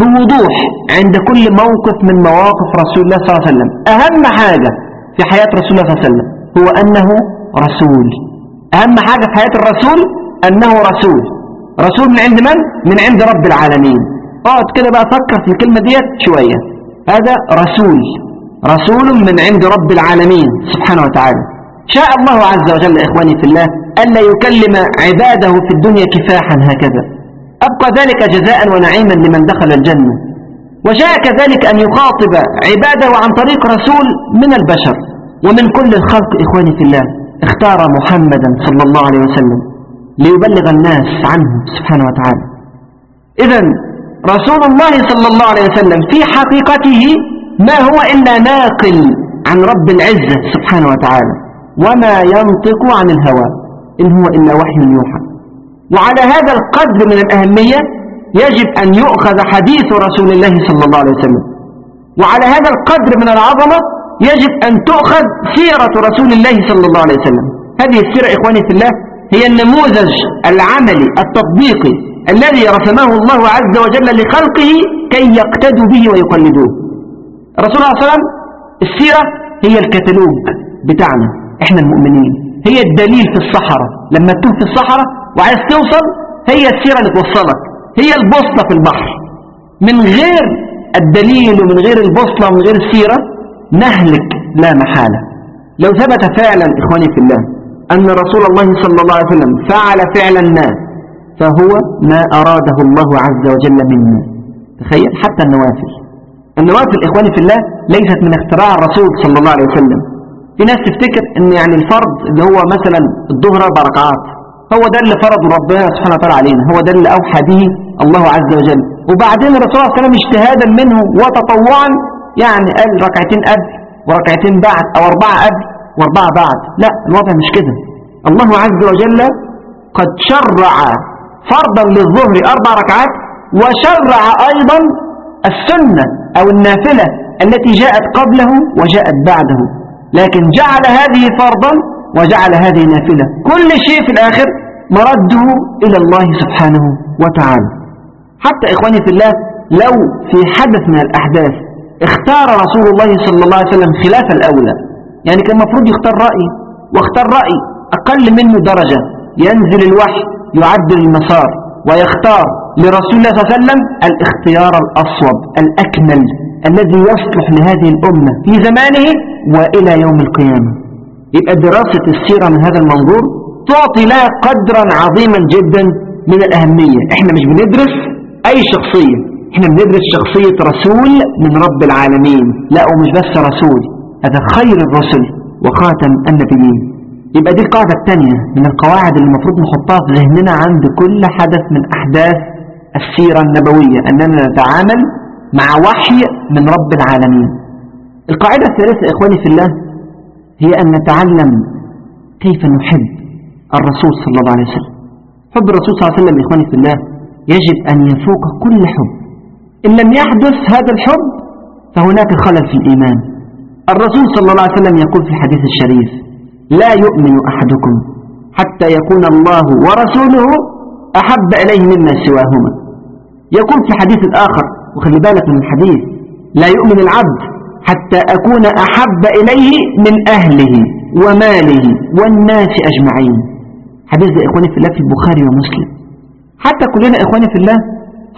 بوضوح عند كل موقف من مواقف رسول الله صلى الله عليه وسلم. أهم حاجة في حياة رسول الله صلى الله عليه وسلم هو أنه رسول. أهم حاجة في حياة الرسول أنه رسول. رسول من عند من؟ من عند رب العالمين. اقعد كده بقى فكر في الكلمة ديت شوية. هذا رسول. رسول من عند رب العالمين. سبحانه وتعالى. شاء الله عز وجل إخواني في الله ألا يكلم عباده في الدنيا كفاحا هكذا. أبقى ذلك جزاء ونعيما لمن دخل الجنة. وجاء كذلك أن يخاطب عباده عن طريق رسول من البشر. ومن كل الخلق إخواني في الله اختار محمدا صلى الله عليه وسلم ليبلغ الناس عنه سبحانه وتعالى. إذا رسول الله صلى الله عليه وسلم في حقيقته ما هو إلا ناقل عن رب العزة سبحانه وتعالى. وما ينطق عن الهوى إن هو إلا وحي يوحى. وعلى هذا القدر من الأهمية يجب أن يؤخذ حديث رسول الله صلى الله عليه وسلم. وعلى هذا القدر من العظمة يجب أن تؤخذ سيرة رسول الله صلى الله عليه وسلم. هذه السيرة إخواني في الله هي النموذج العملي التطبيقي الذي رسمه الله عز وجل لخلقه كي يقتدوا به ويقلدوه. الرسول صلى الله عليه وسلم السيرة هي الكتالوج بتاعنا. إحنا المؤمنين. هي الدليل في الصحراء. لما تكون في الصحراء وعايز توصل هي السيرة اللي توصلك. هي البوصلة في البحر. من غير الدليل ومن غير البوصلة ومن غير السيرة نهلك لا محالة. لو ثبت فعلا إخواني في الله أن رسول الله صلى الله عليه وسلم فعل فعلا ما فهو ما أراده الله عز وجل منا تخيل؟ حتى النوافل. النوافل إخواني في الله ليست من اختراع الرسول صلى الله عليه وسلم. في ناس تفتكر إن يعني الفرض اللي هو مثلا الظهر أربع ركعات هو ده اللي فرضه ربنا سبحانه وتعالى علينا هو ده اللي أوحى به الله عز وجل. وبعدين الرسول صلى الله عليه وسلم اجتهادا منه وتطوعا يعني قال ركعتين قبل وركعتين بعد أو أربعة قبل وأربعة بعد. لا الوضع مش كده. الله عز وجل قد شرع فرضا للظهر أربع ركعات وشرع أيضا السنة أو النافلة التي جاءت قبله وجاءت بعده. لكن جعل هذه فرضا وجعل هذه نافلة. كل شيء في الآخر مرده إلى الله سبحانه وتعالى. حتى إخواني في الله لو في حدث من الأحداث اختار رسول الله صلى الله عليه وسلم خلاف الأولى يعني كان المفروض يختار رأي واختار رأي أقل منه درجة ينزل الوحي يعدل المسار ويختار لرسول الله صلى الله عليه وسلم الاختيار الأصوب الأكمل الذي يصلح لهذه الأمة في زمانه وإلى يوم القيامة. يبقى دراسة السيرة من هذا المنظور تعطي لها قدرا عظيما جدا من الأهمية. إحنا مش بندرس أي شخصية إحنا بندرس شخصية رسول من رب العالمين لا ومش بس رسول هذا خير الرسل وخاتم النبيين. يبقى دي القاعدة الثانية من القواعد اللي المفروض نحطها في ذهننا عند كل حدث من أحداث السيرة النبوية أننا نتعامل مع وحي من رب العالمين. القاعدة الثالثة إخواني في الله هي أن نتعلم كيف نحب الرسول صلى الله عليه وسلم. حب الرسول صلى الله عليه وسلم إخواني في الله يجب أن يفوق كل حب. إن لم يحدث هذا الحب فهناك خلل في الإيمان. الرسول صلى الله عليه وسلم يقول في الحديث الشريف لا يؤمن أحدكم حتى يكون الله ورسوله أحب إليه مما سواهما. يقول في حديث الآخر وخلي بالك من الحديث لا يؤمن العبد حتى أكون أحب إليه من أهله وماله والناس أجمعين. حديث ده إخواني في الله في البخاري ومسلم. حتى كلنا إخواني في الله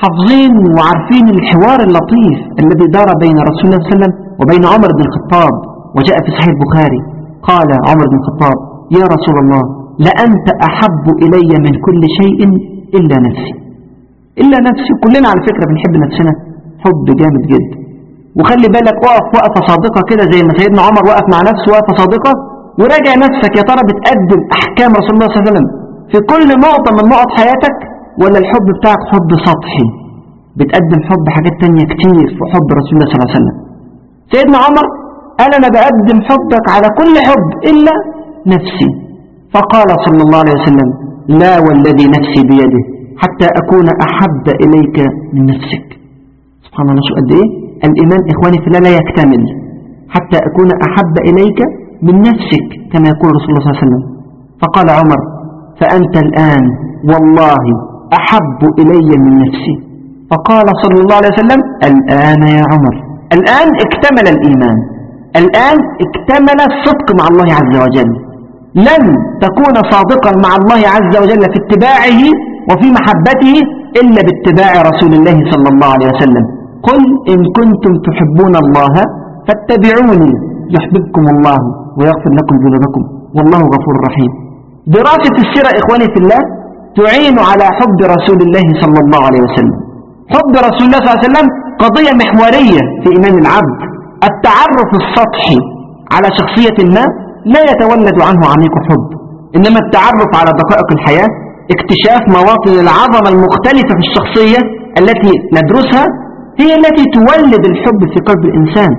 حافظين وعارفين الحوار اللطيف الذي دار بين رسول الله صلى الله عليه وسلم وبين عمر بن الخطاب وجاء في صحيح البخاري. قال عمر بن الخطاب يا رسول الله لأنت أحب إلي من كل شيء إلا نفسي. إلا نفسي كلنا على فكرة بنحب نفسنا. حب جامد جدا. وخلي بالك اقف وقفة صادقة كده زي ما سيدنا عمر وقف مع نفسه وقفة صادقة. وراجع نفسك يا ترى بتقدم أحكام رسول الله صلى الله عليه وسلم. في كل نقطة من نقط حياتك ولا الحب بتاعك حب سطحي؟ بتقدم حب حاجات تانية كتير في حب رسول الله صلى الله عليه وسلم. سيدنا عمر قال أنا بقدم حبك على كل حب إلا نفسي. فقال صلى الله عليه وسلم لا والذي نفسي بيده. حتى أكون أحب إليك من نفسك. سبحان الله شو قد إيه؟ الإيمان إخواني في لا يكتمل. حتى أكون أحب إليك من نفسك كما يقول رسول الله صلى الله عليه وسلم. فقال عمر فأنت الآن والله أحب إلي من نفسي. فقال صلى الله عليه وسلم الآن يا عمر. الآن اكتمل الإيمان. الآن اكتمل الصدق مع الله عز وجل. لن تكون صادقا مع الله عز وجل في اتباعه وفي محبته إلا باتباع رسول الله صلى الله عليه وسلم. قل إن كنتم تحبون الله فاتبعوني يحببكم الله ويغفر لكم ذنوبكم. والله غفور رحيم. دراسة السيرة إخواني في الله تعين على حب رسول الله صلى الله عليه وسلم. حب رسول الله صلى الله عليه وسلم قضية محورية في إيمان العبد. التعرف السطحي على شخصية ما لا يتولد عنه عميق حب. إنما التعرف على دقائق الحياة اكتشاف مواطن العظمة المختلفة في الشخصية التي ندرسها هي التي تولد الحب في قلب الإنسان.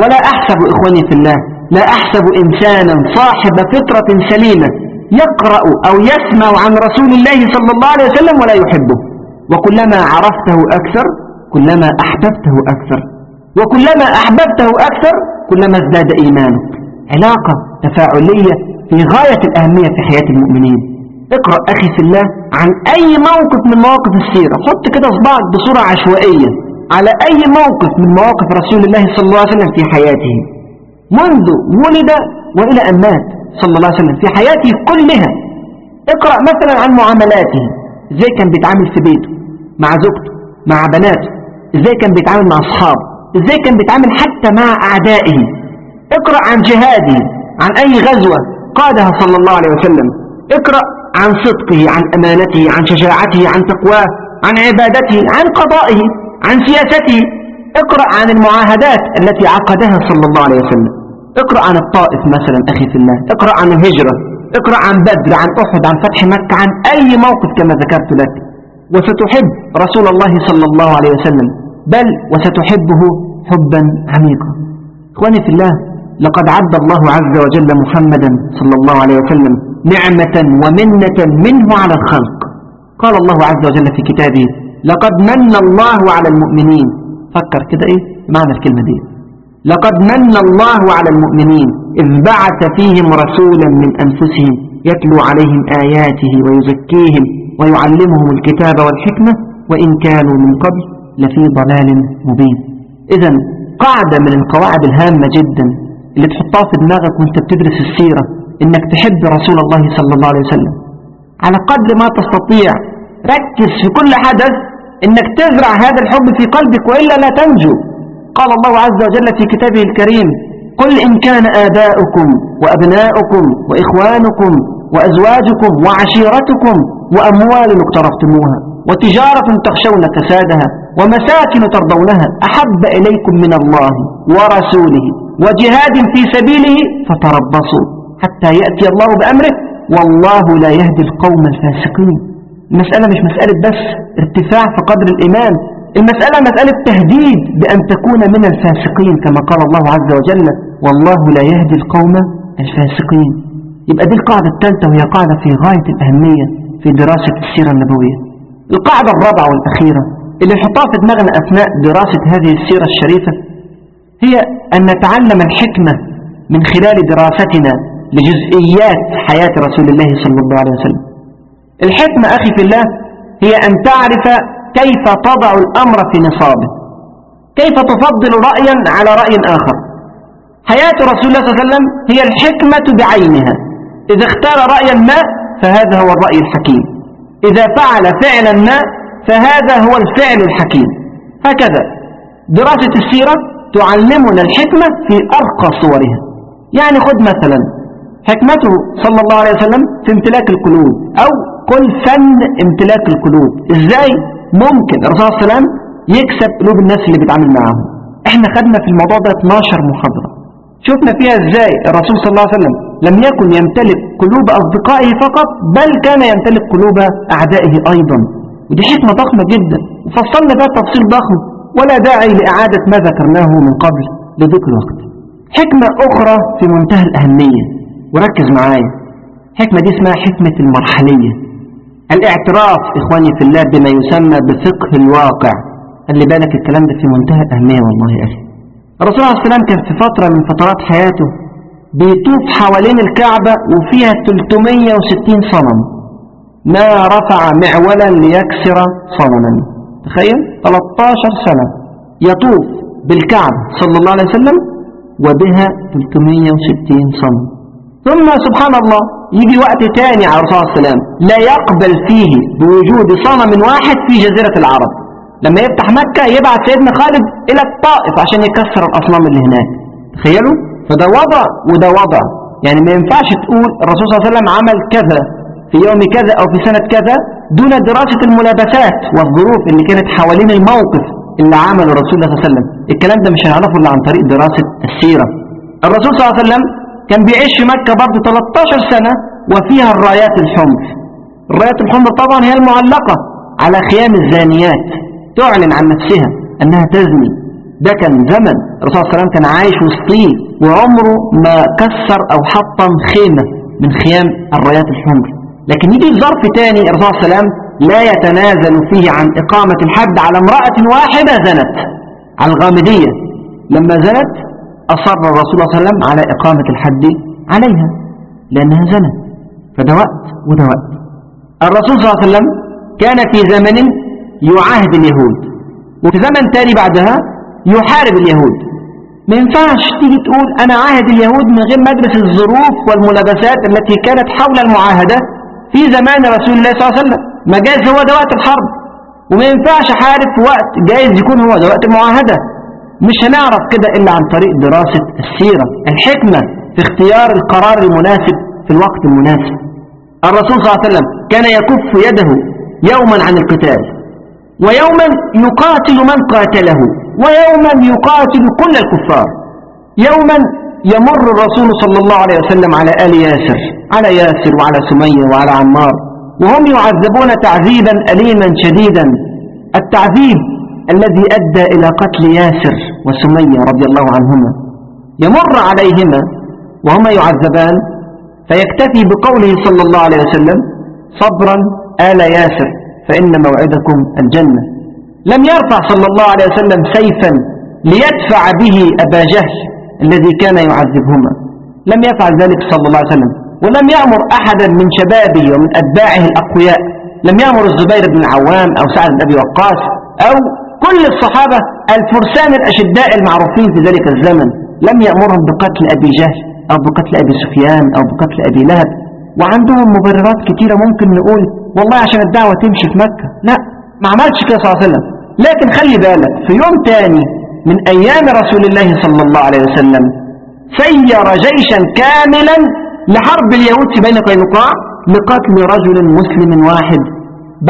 ولا أحسب إخواني في الله لا أحسب إنسانا صاحب فطرة سليمة يقرأ أو يسمع عن رسول الله صلى الله عليه وسلم ولا يحبه. وكلما عرفته أكثر كلما أحببته أكثر. وكلما أحببته أكثر كلما ازداد إيمانك علاقة تفاعلية في غاية الأهمية في حياة المؤمنين. اقرأ أخي في الله عن أي موقف من مواقف السيرة. حط كده صباعك بصورة عشوائية. على أي موقف من مواقف رسول الله صلى الله عليه وسلم في حياته. منذ ولد وإلى أن مات صلى الله عليه وسلم. في حياته كلها. اقرأ مثلا عن معاملاته. إزاي كان بيتعامل في بيته. مع زوجته. مع بناته. إزاي كان بيتعامل مع أصحابه. إزاي كان بيتعامل حتى مع أعدائه. اقرأ عن جهاده. عن أي غزوة قادها صلى الله عليه وسلم. اقرأ عن صدقه عن أمانته عن شجاعته عن تقواه عن عبادته عن قضائه عن سياسته. اقرأ عن المعاهدات التي عقدها صلى الله عليه وسلم. اقرأ عن الطائف مثلا أخي في الله. اقرأ عن الهجرة. اقرأ عن بدر عن أحد عن فتح مكة عن أي موقف كما ذكرت لك. وستحب رسول الله صلى الله عليه وسلم. بل وستحبه حبا عميقا. إخواني في الله لقد عد الله عز وجل محمدا صلى الله عليه وسلم نعمة ومنة منه على الخلق. قال الله عز وجل في كتابه لقد من الله على المؤمنين. فكر كده إيه؟ معنى الكلمة دي. لقد من الله على المؤمنين إذ بعث فيهم رسولا من أنفسهم يتلو عليهم آياته ويزكيهم ويعلمهم الكتاب والحكمة وإن كانوا من قبل لفي ضلال مبين. إذا قاعدة من القواعد الهامة جدا اللي تحطها في دماغك وانت بتدرس السيرة إنك تحب رسول الله صلى الله عليه وسلم. على قدر ما تستطيع ركز في كل حدث إنك تزرع هذا الحب في قلبك وإلا لا تنجو. قال الله عز وجل في كتابه الكريم قل إن كان آباؤكم وأبناؤكم وإخوانكم وأزواجكم وعشيرتكم وأموال اقترفتموها وتجارة تخشون كسادها ومساكن ترضونها أحب إليكم من الله ورسوله وجهاد في سبيله فتربصوا حتى يأتي الله بأمره. والله لا يهدي القوم الفاسقين. المسألة مش مسألة بس ارتفاع في قدر الإيمان المسألة مسألة تهديد بأن تكون من الفاسقين كما قال الله عز وجل والله لا يهدي القوم الفاسقين. يبقى دي القاعدة الثالثة وهي قاعدة في غاية الأهمية في دراسة السيرة النبوية. القاعدة الرابعة والأخيرة اللي نحطها في دماغنا أثناء دراسة هذه السيرة الشريفة هي أن نتعلم الحكمة من خلال دراستنا لجزئيات حياة رسول الله صلى الله عليه وسلم. الحكمة أخي في الله هي أن تعرف كيف تضع الأمر في نصابه. كيف تفضل رأيا على رأي آخر. حياة رسول الله صلى الله عليه وسلم هي الحكمة بعينها. إذا اختار رأيا ما فهذا هو الرأي الحكيم. إذا فعل فعلا ما فهذا هو الفعل الحكيم. هكذا. دراسة السيرة تعلمنا الحكمة في أرقى صورها. يعني خذ مثلا حكمته صلى الله عليه وسلم في امتلاك القلوب أو قل فن امتلاك القلوب. إزاي؟ ممكن. الرسول صلى الله عليه وسلم يكسب قلوب الناس اللي بيتعامل معاهم. إحنا خدنا في الموضوع ده 12 محاضرة. شفنا فيها إزاي الرسول صلى الله عليه وسلم لم يكن يمتلك قلوب أصدقائه فقط بل كان يمتلك قلوب أعدائه أيضا. ودي حكمة ضخمة جدا. وفصلنا فيها تفصيل ضخم. ولا داعي لإعادة ما ذكرناه من قبل لضيق الوقت. حكمة أخرى في منتهى الأهمية. وركز معايا. حكمة دي اسمها حكمة المرحلية. الاعتراف إخواني في الله بما يسمى بفقه الواقع. اللي بالك الكلام ده في منتهى الأهمية والله يا أخي. الرسول عليه السلام كان في فترة من فترات حياته بيطوف حوالين الكعبة وفيها 360 صنم. ما رفع معولا ليكسر صنما. تخيل؟ 13 سنة يطوف بالكعبة صلى الله عليه وسلم وبها 360 صنم. ثم سبحان الله يجي وقت تاني على الرسول عليه السلام لا يقبل فيه بوجود صنم واحد في جزيرة العرب. لما يفتح مكة يبعث سيدنا خالد إلى الطائف عشان يكسر الأصنام اللي هناك. تخيلوا؟ فده وضع وده وضع. يعني ما ينفعش تقول الرسول صلى الله عليه وسلم عمل كذا. في يوم كذا أو في سنة كذا دون دراسة الملابسات والظروف اللي كانت حوالين الموقف اللي عمله الرسول صلى الله عليه وسلم. الكلام ده مش هنعرفه إلا عن طريق دراسة السيرة. الرسول صلى الله عليه وسلم كان بيعيش في مكة برضه 13 سنة وفيها الرايات الحمر. الرايات الحمر طبعا هي المعلقة على خيام الزانيات. تعلن عن نفسها أنها تزني. ده كان زمن الرسول صلى الله عليه وسلم كان عايش وسطيه وعمره ما كسر أو حطم خيمة من خيام الرايات الحمر. لكن يجي ظرف تاني الرسول صلى الله عليه وسلم لا يتنازل فيه عن إقامة الحد على امرأة واحدة زنت على الغامدية. لما زنت أصر الرسول صلى الله عليه وسلم على إقامة الحد عليها لأنها زنت. فده وقت وده وقت الرسول صلى الله عليه وسلم كان في زمن يعاهد اليهود وفي زمن تاني بعدها يحارب اليهود. ما ينفعش تيجي تقول أنا عاهد اليهود من غير مدرس الظروف والملابسات التي كانت حول المعاهدة. في زمان رسول الله صلى الله عليه وسلم. ما جاز هو ده وقت الحرب. وما ينفعش حارب في وقت جايز يكون هو ده وقت المعاهدة. مش هنعرف كده إلا عن طريق دراسة السيرة الحكمة في اختيار القرار المناسب في الوقت المناسب. الرسول صلى الله عليه وسلم كان يكف يده يوما عن القتال ويوما يقاتل من قاتله ويوما يقاتل كل الكفار يوما يمر الرسول صلى الله عليه وسلم على آل ياسر على ياسر وعلى سمية وعلى عمار. وهم يعذبون تعذيبا أليما شديدا. التعذيب الذي أدى إلى قتل ياسر وسمية رضي الله عنهما. يمر عليهما وهما يعذبان فيكتفي بقوله صلى الله عليه وسلم صبرا آل ياسر فإن موعدكم الجنة. لم يرفع صلى الله عليه وسلم سيفا ليدفع به أبا جهل. الذي كان يعذبهما. لم يفعل ذلك صلى الله عليه وسلم. ولم يأمر أحدا من شبابه ومن أتباعه الأقوياء. لم يأمر الزبير بن العوام أو سعد بن أبي وقاص أو كل الصحابة الفرسان الأشداء المعروفين في ذلك الزمن. لم يأمرهم بقتل أبي جهل أو بقتل أبي سفيان أو بقتل أبي لهب. وعندهم مبررات كتيرة ممكن نقول والله عشان الدعوة تمشي في مكة. لا ما عملش كده صلى الله عليه وسلم. لكن خلي بالك في يوم تاني من أيام رسول الله صلى الله عليه وسلم. سير جيشا كاملا لحرب اليهود في بين قينقاع لقتل رجل مسلم واحد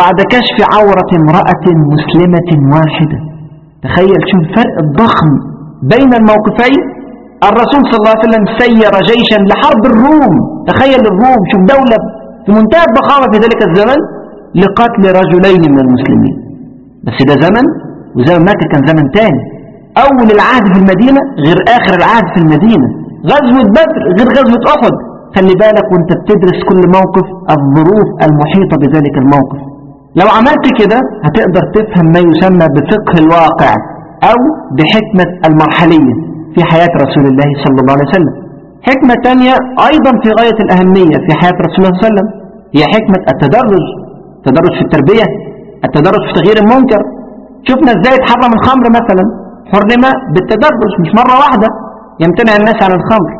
بعد كشف عورة امرأة مسلمة واحدة. تخيل شوف الفرق الضخم بين الموقفين. الرسول صلى الله عليه وسلم سير جيشا لحرب الروم. تخيل الروم شوف دولة في منتهى الضخامة في ذلك الزمن لقتل رجلين من المسلمين. بس ده زمن وزمن مكة كان زمن تاني. أول العهد في المدينة غير آخر العهد في المدينة. غزوة بدر غير غزوة أحد. خلي بالك وأنت بتدرس كل موقف الظروف المحيطة بذلك الموقف. لو عملت كده هتقدر تفهم ما يسمى بفقه الواقع أو بحكمة المرحلية في حياة رسول الله صلى الله عليه وسلم. حكمة تانية أيضا في غاية الأهمية في حياة رسول الله صلى الله عليه وسلم. هي حكمة التدرج. التدرج في التربية التدرج في تغيير المنكر. شفنا إزاي اتحرم الخمر مثلا. حرم بالتدرج مش مرة واحدة. يمتنع الناس عن الخمر.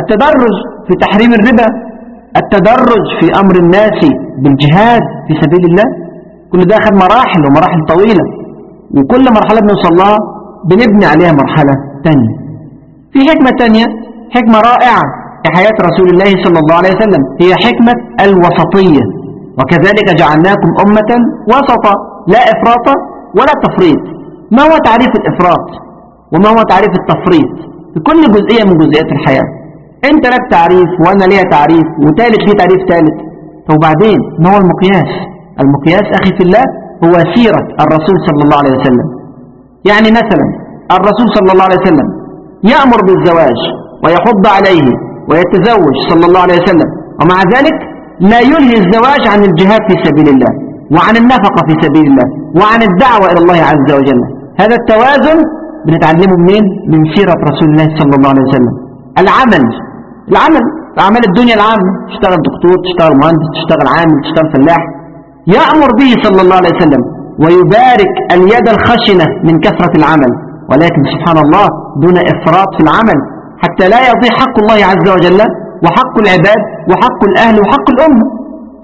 التدرج في تحريم الربا التدرج في أمر الناس بالجهاد في سبيل الله. كل ده أخذ مراحل ومراحل طويلة. وكل مرحلة بنوصل لها بنبني عليها مرحلة تانية. في حكمة تانية حكمة رائعة في حياة رسول الله صلى الله عليه وسلم هي حكمة الوسطية. وكذلك جعلناكم أمة وسطا لا إفراط ولا تفريط. ما هو تعريف الإفراط وما هو تعريف التفريط؟ في كل جزئية من جزئيات الحياة. انت لك تعريف وأنا ليها تعريف وثالث ليه تعريف ثالث وبعدين؟ ما هو المقياس؟ المقياس أخي في الله هو سيرة الرسول صلى الله عليه وسلم. يعني مثلا الرسول صلى الله عليه وسلم يأمر بالزواج ويحض عليه ويتزوج صلى الله عليه وسلم ومع ذلك لا يلهي الزواج عن الجهاد في سبيل الله وعن النفقة في سبيل الله وعن الدعوة إلى الله عز وجل. هذا التوازن بنتعلمه منين؟ من سيرة رسول الله صلى الله عليه وسلم. العمل. العمل. أعمال الدنيا العامة تشتغل دكتور تشتغل مهندس تشتغل عامل تشتغل فلاح. يأمر به صلى الله عليه وسلم ويبارك اليد الخشنة من كثرة العمل. ولكن سبحان الله دون إفراط في العمل. حتى لا يضيع حق الله عز وجل وحق العباد وحق الأهل وحق الأمة.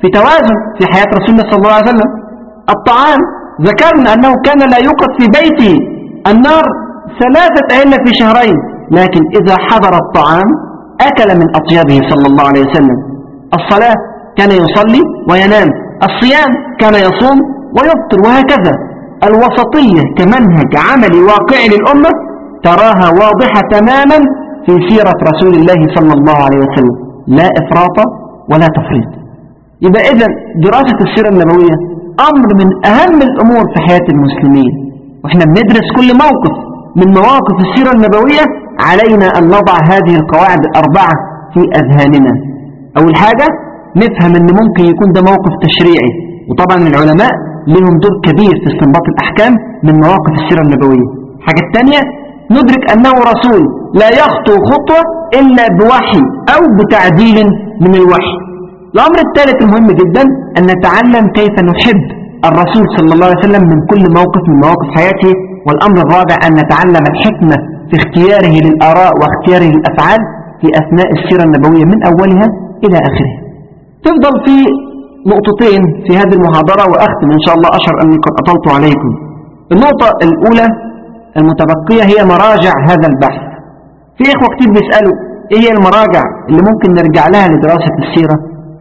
في توازن في حياة رسول الله صلى الله عليه وسلم. الطعام. ذكرنا أنه كان لا يوقف في بيته النار ثلاثة أيام في شهرين لكن إذا حضر الطعام أكل من أطيابه صلى الله عليه وسلم. الصلاة كان يصلي وينام الصيام كان يصوم ويفطر وهكذا. الوسطية كمنهج عملي واقعي للأمة تراها واضحة تماما في سيرة رسول الله صلى الله عليه وسلم. لا إفراط ولا تفريط. يبقى إذا دراسة السيرة النبوية أمر من أهم الأمور في حياة المسلمين. وإحنا بندرس كل موقف من مواقف السيرة النبوية علينا أن نضع هذه القواعد الأربعة في أذهاننا. أول حاجة نفهم أن ممكن يكون ده موقف تشريعي. وطبعا العلماء لهم دور كبير في استنباط الأحكام من مواقف السيرة النبوية. الحاجة الثانية ندرك أنه رسول لا يخطو خطوة إلا بوحي أو بتعديل من الوحي. الأمر الثالث المهم جدا أن نتعلم كيف نحب الرسول صلى الله عليه وسلم من كل موقف من مواقف حياته والأمر الرابع أن نتعلم الحكمة في اختياره للآراء واختياره للأفعال في أثناء السيرة النبوية من أولها إلى آخرها. تفضل في نقطتين في هذه المحاضرة وأختم إن شاء الله أشعر أني قد أطلت عليكم. النقطة الأولى المتبقية هي مراجع هذا البحث. في إخوة كتير بيسألوا إيه هي المراجع اللي ممكن نرجع لها لدراسة السيرة؟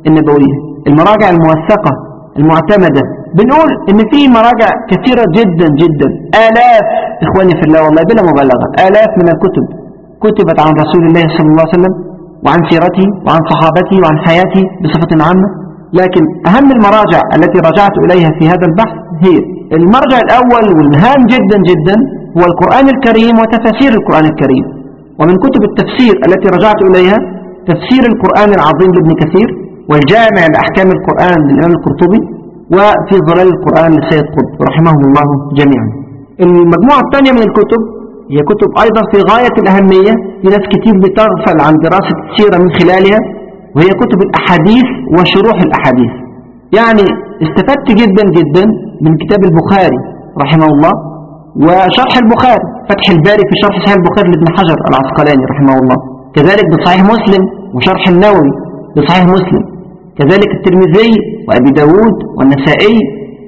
النبوية المراجع الموثقة المعتمدة. بنقول إن في مراجع كثيرة جدا جدا. آلاف إخواني في الله والله بلا مبالغة. آلاف من الكتب كتبت عن رسول الله صلى الله عليه وسلم وعن سيرته وعن صحابته وعن حياته بصفة عامة. لكن أهم المراجع التي رجعت إليها في هذا البحث هي المرجع الأول والهام جدا جدا هو القرآن الكريم وتفاسير القرآن الكريم. ومن كتب التفسير التي رجعت إليها تفسير القرآن العظيم لابن كثير. والجامع لأحكام القرآن للإمام القرطبي وفي ظلال القرآن لسيد قطب رحمهم الله جميعا. المجموعة الثانية من الكتب هي كتب أيضا في غاية الأهمية في ناس كتير بتغفل عن دراسة السيرة من خلالها وهي كتب الأحاديث وشروح الأحاديث. يعني استفدت جدا جدا من كتاب البخاري رحمه الله وشرح البخاري فتح الباري في شرح صحيح البخاري لابن حجر العسقلاني رحمه الله. كذلك بصحيح مسلم وشرح النووي بصحيح مسلم. كذلك الترمذي وأبي داود والنسائي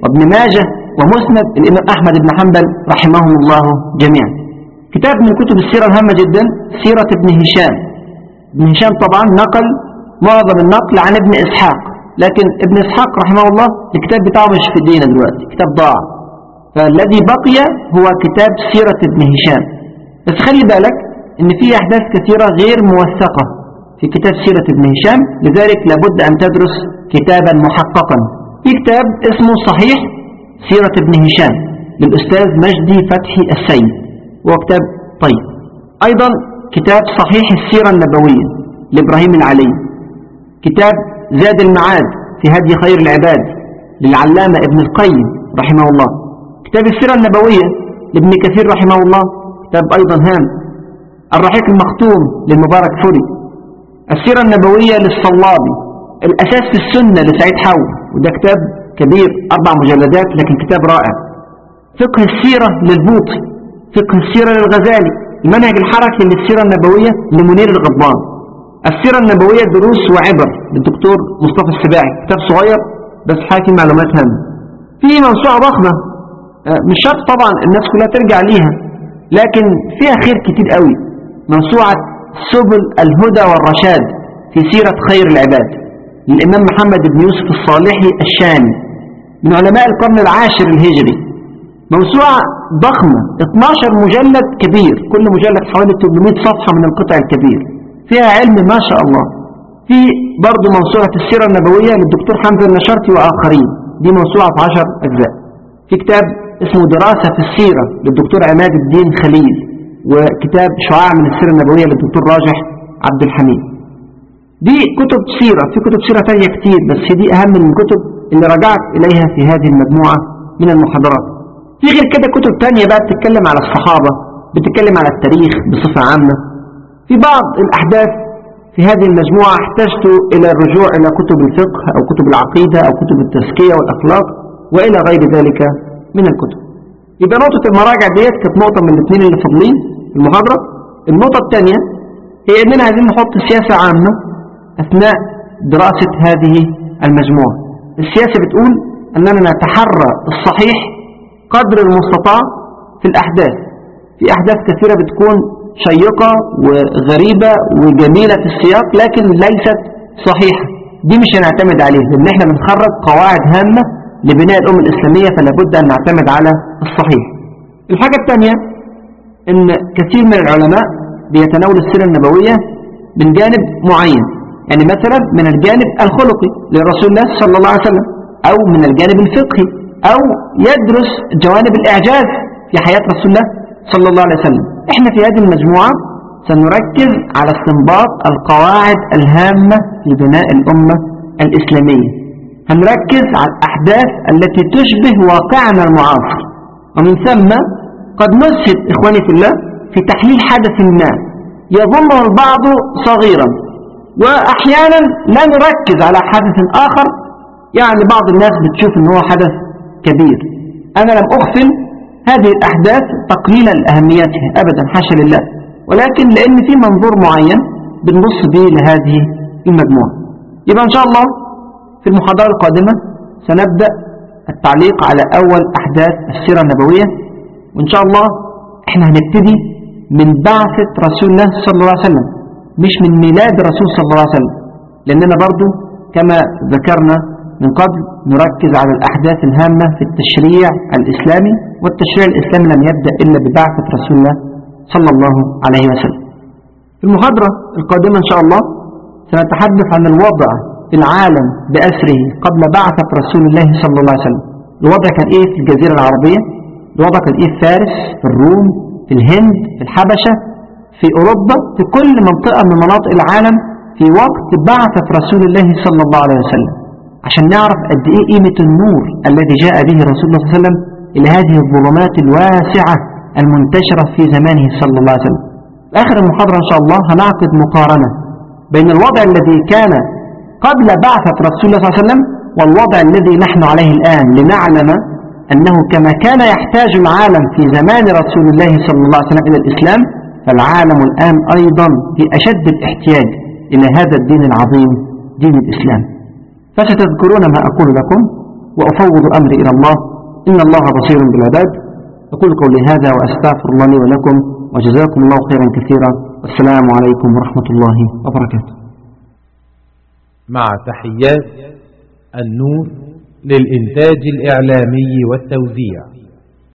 وابن ماجه ومسند الإمام أحمد بن حنبل رحمهم الله جميعا. كتاب من كتب السيرة الهامة جدا سيرة ابن هشام. ابن هشام طبعا نقل معظم النقل عن ابن إسحاق. لكن ابن إسحاق رحمه الله الكتاب بتاعه مش في ايدينا دلوقتي كتاب ضاع. فالذي بقي هو كتاب سيرة ابن هشام. بس خلي بالك إن في أحداث كثيرة غير موثقة. في كتاب سيرة ابن هشام لذلك لابد أن تدرس كتابا محققا. في كتاب اسمه صحيح سيرة ابن هشام للأستاذ مجدي فتحي السيد. وهو كتاب طيب. أيضا كتاب صحيح السيرة النبوية لإبراهيم العلي. كتاب زاد المعاد في هدي خير العباد للعلامة ابن القيم رحمه الله. كتاب السيرة النبوية لابن كثير رحمه الله. كتاب أيضا هام. الرحيق المختوم للمبارك فوري. السيرة النبوية للصلابي الأساس في السنة لسعيد حول وده كتاب كبير أربع مجلدات لكن كتاب رائع. فقه السيرة للبوطي فقه السيرة للغزالي المنهج الحركي للسيرة النبوية لمنير الغضبان. السيرة النبوية دروس وعبر للدكتور مصطفى السباعي كتاب صغير بس حاكي معلومات هامة. في موسوعة ضخمة آه، مش شرط طبعا الناس كلها ترجع ليها لكن فيها خير كتير قوي. موسوعة سبل الهدى والرشاد في سيرة خير العباد للإمام محمد بن يوسف الصالحي الشامي من علماء القرن العاشر الهجري. موسوعة ضخمة 12 مجلد كبير كل مجلد حوالي 800 صفحة من القطع الكبير. فيها علم ما شاء الله. في برضه موسوعة السيرة النبوية للدكتور حمزة النشرتي وآخرين. دي موسوعة في 10 أجزاء. في كتاب اسمه دراسة في السيرة للدكتور عماد الدين خليل. وكتاب شعاع من السيرة النبوية للدكتور راجح عبد الحميد. دي كتب سيرة في كتب سيرة تانية كتير بس دي أهم من الكتب اللي رجعت إليها في هذه المجموعة من المحاضرات. في غير كده كتب تانية بقى بتتكلم على الصحابة بتتكلم على التاريخ بصفة عامة. في بعض الأحداث في هذه المجموعة احتجت إلى الرجوع إلى كتب الفقه أو كتب العقيدة أو كتب التزكية والأخلاق وإلى غير ذلك من الكتب. يبقى نقطة المراجع ديت كانت نقطة من الاثنين اللي فاضلين. المحاضرة. النقطة الثانية هي أننا عايزين نحط سياسة عامة أثناء دراسة هذه المجموعة. السياسة بتقول أننا نتحرى الصحيح قدر المستطاع في الأحداث. في أحداث كثيرة بتكون شيقة وغريبة وجميلة في السياق لكن ليست صحيحة. دي مش هنعتمد عليها لأن إحنا بنخرج قواعد هامة لبناء الأمة الإسلامية فلا بد أن نعتمد على الصحيح. الحاجة الثانية أن كثير من العلماء بيتناول السيرة النبوية من جانب معين. يعني مثلا من الجانب الخلقي لرسول الله صلى الله عليه وسلم أو من الجانب الفقهي أو يدرس جوانب الإعجاز في حياة رسول الله صلى الله عليه وسلم. إحنا في هذه المجموعة سنركز على استنباط القواعد الهامة لبناء الأمة الإسلامية. هنركز على الأحداث التي تشبه واقعنا المعاصر. ومن ثم قد نسهد إخواني في الله في تحليل حدث ما يظنه البعض صغيرا وأحيانا لا نركز على حدث آخر. يعني بعض الناس بتشوف أنه حدث كبير. أنا لم أغفل هذه الأحداث تقليلا لأهميتها أبدا حاشا لله. ولكن لأن في منظور معين بنبص به لهذه المجموعة. يبقى إن شاء الله في المحاضرة القادمة سنبدأ التعليق على أول أحداث السيرة النبوية. وإن شاء الله إحنا هنبتدي من بعثة رسول الله صلى الله عليه وسلم مش من ميلاد الرسول صلى الله عليه وسلم. لأننا برضو كما ذكرنا من قبل نركز على الأحداث الهامة في التشريع الإسلامي والتشريع الإسلامي لم يبدأ إلا ببعثة رسول الله صلى الله عليه وسلم. في المحاضرة القادمة إن شاء الله سنتحدث عن الوضع في العالم بأسره قبل بعثة رسول الله صلى الله عليه وسلم. الوضع كان إيه في الجزيرة العربية؟ الوضع كان إيه في فارس في الروم في الهند في الحبشة في أوروبا في كل منطقة من مناطق العالم في وقت بعثة رسول الله صلى الله عليه وسلم. عشان نعرف قد إيه قيمة النور الذي جاء به رسول الله صلى الله عليه وسلم إلى هذه الظلمات الواسعة المنتشرة في زمانه صلى الله عليه وسلم. آخر المحاضرة إن شاء الله هنعقد مقارنة بين الوضع الذي كان قبل بعثة رسول الله صلى الله عليه وسلم والوضع الذي نحن عليه الآن لنعلم أنه كما كان يحتاج العالم في زمان رسول الله صلى الله عليه وسلم إلى الإسلام فالعالم الآن أيضا بأشد الاحتياج إلى هذا الدين العظيم دين الإسلام. فستذكرون ما أقول لكم وأفوض أمري إلى الله إن الله بصير بالعباد. أقول قولي هذا وأستغفر الله لي ولكم وجزاكم الله خيرا كثيرا. والسلام عليكم ورحمة الله وبركاته. مع تحيات النور للإنتاج الإعلامي والتوزيع.